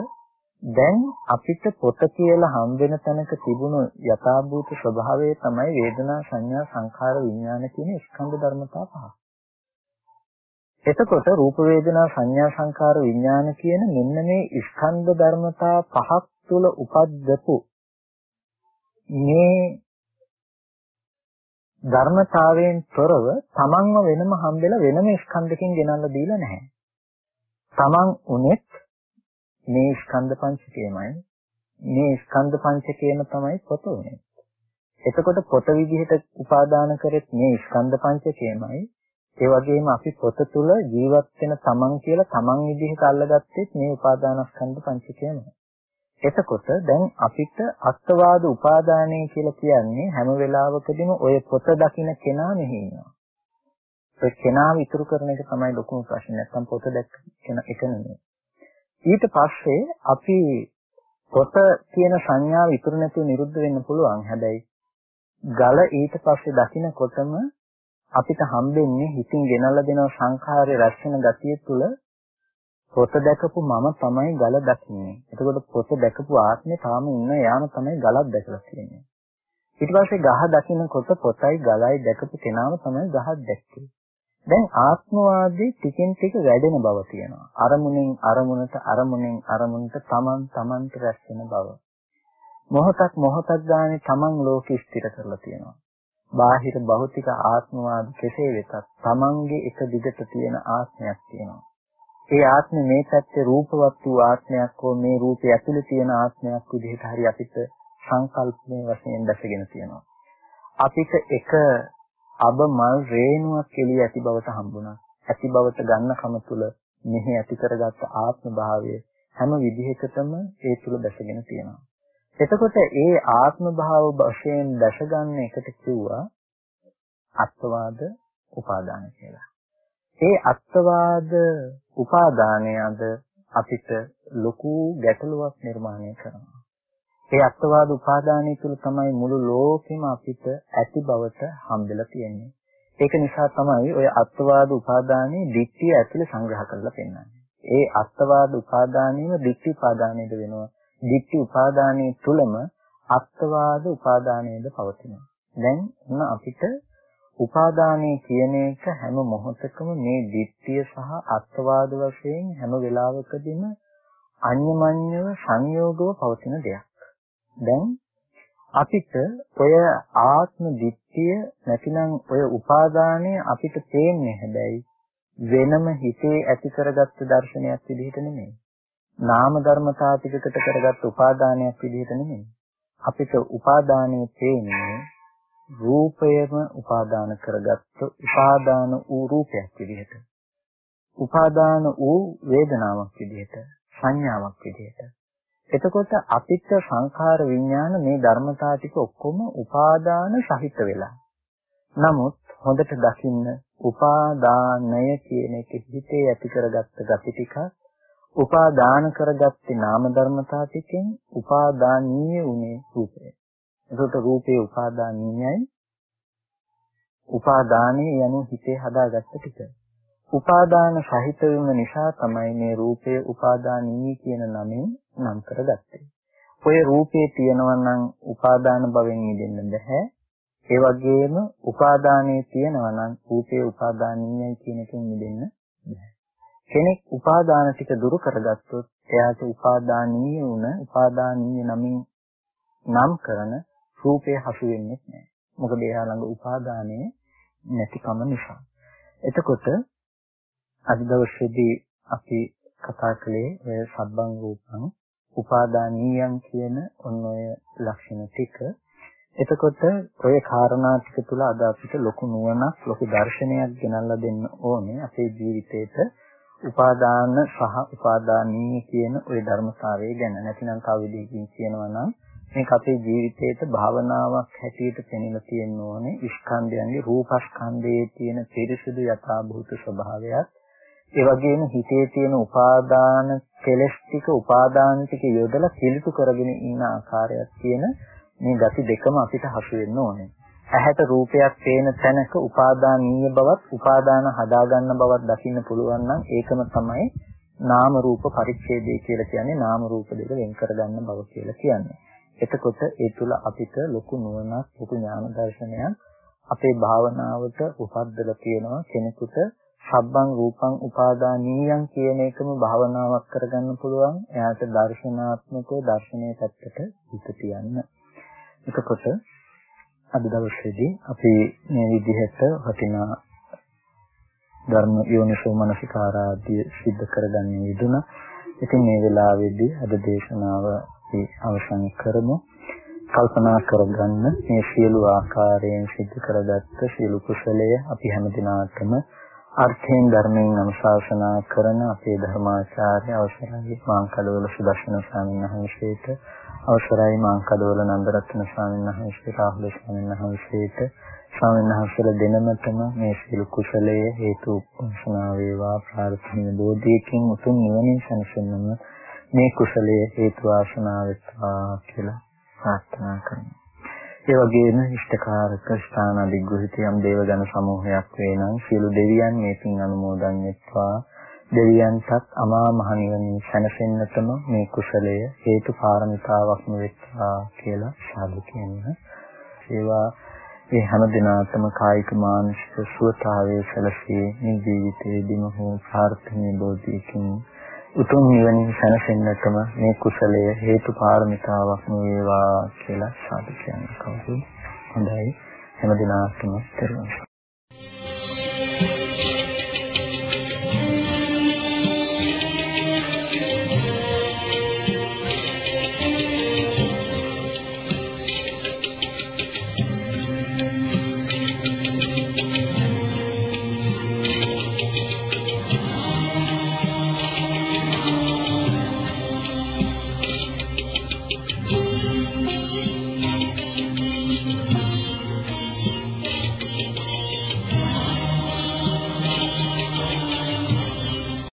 දැන් අපිට පොත කියලා හම් වෙන තැනක තිබුණු යථාභූත ස්වභාවය තමයි වේදනා සංඥා සංඛාර විඥාන කියන ස්කන්ධ ධර්මතා පහ. එතකොට රූප වේදනා සංඥා සංඛාර විඥාන කියන මෙන්න මේ ස්කන්ධ ධර්මතා පහක් තුල උපද්දපු මේ ධර්මතාවයෙන් තොරව තමන්ව වෙනම හම්බෙලා වෙනම ස්කන්ධකින් ගෙනල්ලා දීලා නැහැ. තමන් උනේත් මේ ස්කන්ධ පංචකයමයි මේ ස්කන්ධ පංචකයම තමයි පොත උනේ. එතකොට පොත විදිහට උපාදාන කරෙත් මේ ස්කන්ධ පංචකයමයි. ඒ වගේම අපි පොත තුල ජීවත් වෙන තමන් කියලා තමන් විදිහට අල්ලගත්තෙත් මේ උපාදානස්කන්ධ පංචකයමයි. එතකොට දැන් අපිට අත්වාද උපාදානය කියලා කියන්නේ හැම වෙලාවකදීම ඔය පොත දකින්න කෙනා මෙහි ඉන්නවා. ඒ කෙනාව ඉතුරු කරන එක තමයි ලොකුම ප්‍රශ්නේ. නැත්තම් පොත දැක්ක එක නෙමෙයි. ඊට පස්සේ අපි පොත කියන සංඥාව ඉතුරු නැතුව නිරුද්ධ වෙන්න පුළුවන්. හැබැයි ගල ඊට පස්සේ දකින්නකොටම අපිට හම්බෙන්නේ හිතින් ගෙනල්ලා දෙන සංඛාරයේ රැස් වෙන ගතිය තුළ පොත දැකපු මම තමයි ගල දකින්නේ. එතකොට පොත දැකපු ආත්මේ තාම ඉන්න යාම තමයි ගලක් දැකලා තියෙන්නේ. ඊට පස්සේ ගහ දකින්නකොට පොතයි ගලයි දැකපු කෙනාම තමයි ගහක් දැක්කේ. දැන් ආත්මවාදී ටිකෙන් ටික වැඩෙන බව තියෙනවා. අරමුණෙන් අරමුණට අරමුණෙන් අරමුණට තමන් තමන්ට රැස් වෙන බව. මොහොතක් මොහොතක් ගානේ තමන් ලෝකෙ ස්ථිර කරලා තියෙනවා. බාහිර භෞතික ආත්මවාද කෙසේ වෙතත් තමන්ගේ එක දිගට තියෙන ආත්මයක් තියෙනවා. ඒ ආත්මෙ මේ පැත්තේ රූපවත් වූ ආත්මයක් හෝ මේ රූපය ඇතුලේ තියෙන ආත්මයක් විදිහට හරි අපිට සංකල්පනේ වශයෙන් දැකගෙන තියෙනවා. අපිට එක අබ මල් රේණුවක් එළිය ඇති බවට හම්බුණා. ඇති බවට ගන්නකම තුල මෙහි ඇති කරගත්ත ආත්ම භාවය හැම විදිහකටම ඒ තුල දැසගෙන තියෙනවා. එතකොට ඒ ආත්ම භාව වශයෙන් දැස ගන්න එකට කිව්වා අත්වාද උපාදාන කියලා. ඒ අත්වාද උපාදානය අද අපිට ලොකු ගැටලුවක් නිර්මාණය කරනවා. ඒ අත්වාද උපාදානය තුළ තමයි මුළු ලෝකෙම අපිට ඇති බවට හම්බෙලා තියෙන්නේ. ඒක නිසා තමයි ඔය අත්වාද උපාදානයේ දික්තිය ඇතුලේ සංග්‍රහ කරලා පෙන්නන්නේ. ඒ අත්වාද උපාදානයේම දික්ති උපාදානයේද වෙනවා. දික්ති උපාදානයේ තුලම අත්වාද උපාදානයේද පවතිනවා. දැන් උන අපිට උපාදානයේ කියන එක හැම මොහොතකම මේ දික්තිය සහ අත්වාද වශයෙන් හැම වෙලාවකදීම අන්‍යමඤ්ඤව සංයෝගව පවතින දෙයක්. දැන් අපිට ඔය ආත්ම දිට්ඨිය නැතිනම් ඔය උපාදානය අපිට තේන්නේ හැබැයි වෙනම හිතේ ඇති කරගත්ත දර්ශනයක් විදිහට නෙමෙයි. නාම ධර්මතා ටිකකට කරගත්ත උපාදානයක් විදිහට නෙමෙයි. අපිට උපාදානයේ තේන්නේ රූපයම උපාදාන කරගත්ත උපාදාන වූ රූපයක් විදිහට. උපාදාන වූ වේදනාවක් විදිහට, සංඥාවක් විදිහට. එතකොට අපිට සංඛාර විඥාන මේ ධර්මතා ටික ඔක්කොම උපාදාන සහිත වෙලා. නමුත් හොඳට දකින්න උපාදානය කියන එක හිතේ ඇති කරගත්ත gati ටික උපාදාන කරගත්තේ නාම ධර්මතා ටිකෙන් උපාදානීය උනේ රූපය. එතකොට රූපේ උපාදානීයයි උපාදානයේ යනු හිතේ හදාගත්ත ටික. උපාදාන සහිත වීම නිසා තමයි මේ රූපය උපාදානීය කියන නමින් නම් කරගත්තේ. ඔය රූපේ තියෙනවා නම් උපාදාන භවෙන් මිදෙන්න බෑ. ඒ වගේම උපාදානයේ තියෙනවා නම් රූපේ උපාදානීයයි කියන එකෙන් මිදෙන්න බෑ. කෙනෙක් උපාදාන ටික දුරු කරගත්තොත් එයාට උපාදානීය වුණ උපාදානීය නමින් නම් කරන රූපේ හසු වෙන්නේ නැහැ. මොකද එයා ළඟ උපාදානයේ නැතිකම නිසා. එතකොට අද දවසේදී අපි කතා කළේ ඔය සබ්බං රූපං උපාදානීයං කියන ඔන්න ඔය ලක්ෂණ ටික. එතකොට ඔය කාරණා ටික තුල අද අපිට ලොකු නුවණක් ලොකු දර්ශනයක් ගෙනල්ලා දෙන්න ඕනේ අපේ ජීවිතේට උපාදාන සහ උපාදානීය කියන ওই ධර්මතාවය ගැන නැතිනම් තව විදිහකින් කියනවා නම් මේක අපේ ජීවිතේට භාවනාවක් හැටියට පෙනෙලා තියෙන්න ඕනේ ස්කන්ධයන්ගේ රූපස්කන්ධයේ තියෙන පිරිසිදු යථාභූත ස්වභාවයත් ඒ වගේම හිතේ තියෙන උපාදාන කෙලස් ටික උපාදාන ටික යොදලා කිලිටු කරගෙන ඉන්න ආකාරයක් කියන මේ gati දෙකම අපිට හසු වෙන්න ඕනේ. ඇහැට රූපයක් පේන තැනක උපාදානීය බවත් උපාදාන හදාගන්න බවත් දකින්න පුළුවන් නම් ඒකම තමයි නාම රූප පරිච්ඡේදය කියලා කියන්නේ නාම රූප දෙක වෙන් කරගන්න බව කියලා කියන්නේ. එතකොට ඒ තුල අපිට ලොකු නුවණක් ලොකු ඥාන දර්ශනයක් අපේ භාවනාවට උපද්දලා තියෙනවා කෙනෙකුට සබ්බං රූපං උපාදානීයං කියන එකම භාවනාවක් කරගන්න පුළුවන්. එයාට දර්ශනාත්මකව දර්ශනයේ පැත්තට හිත තියන්න. එතකොට අද දවසේදී අපි මේ විදිහට වටිනා ධර්ම යෝනිසෝ මනසිකාරාදී සිද්ධ කරගන්න යෙදුණා. ඉතින් මේ වෙලාවේදී අද දේශනාව අවසන් කරමු. කල්පනා කරගන්න මේ සියලු ආකාරයෙන් සිද්ධ කරගත්ත සියලු කුසලය අපි හැම දිනාටම අර්ථයෙන් ධර්මයෙන් අනුශාසනා කරන අපේ ධර්මාචාර්ය අවසරයි මාංකඩවල සුදර්ශන ස්වාමීන් වහන්සේට අවසරයි මාංකඩවල නන්දරත්න ස්වාමීන් වහන්සේට රාහුල ස්වාමීන් වහන්සේට ස්වාමීන් වහන්සේලා දෙනමතම මේ සියලු කුසලයේ හේතු උපසනා වේවා ප්‍රාර්ථනීය බෝධියකින් උතුම් නිවනින් සැනසෙන්නම මේ කුසලයේ හේතු වාසනා වෙත්වා කියලා ප්‍රාර්ථනා කරනවා ඒ වගේම ඉෂ්ඨකාරක ස්ථාන අධිග්‍රහිතයම් දේවගණ සමූහයක් වේ නම් සියලු දෙවියන් මේ පින් අනුමෝදන් වෙත්වා දෙවියන්ටත් අමා මහ නිවනින් සැනසෙන්නටම මේ කුසලය හේතු පාරමිතාවක්ම වෙත්වා කියලා සාදු කියන්න. ඒවා ඒ හැම දිනාතම කායික මානසික සුවතාවයේ සැලසී මේ ජීවිතයේදීම හෝ ප්‍රාර්ථනීය බෝධියකින් උතුම් නිවනින් සැනසෙන්නටම මේ කුසලය හේතු පාරමිතාවක් වේවා කියලා සාදු කියනවා කවුරු හොඳයි. හැම දිනකටම තෙරුවන්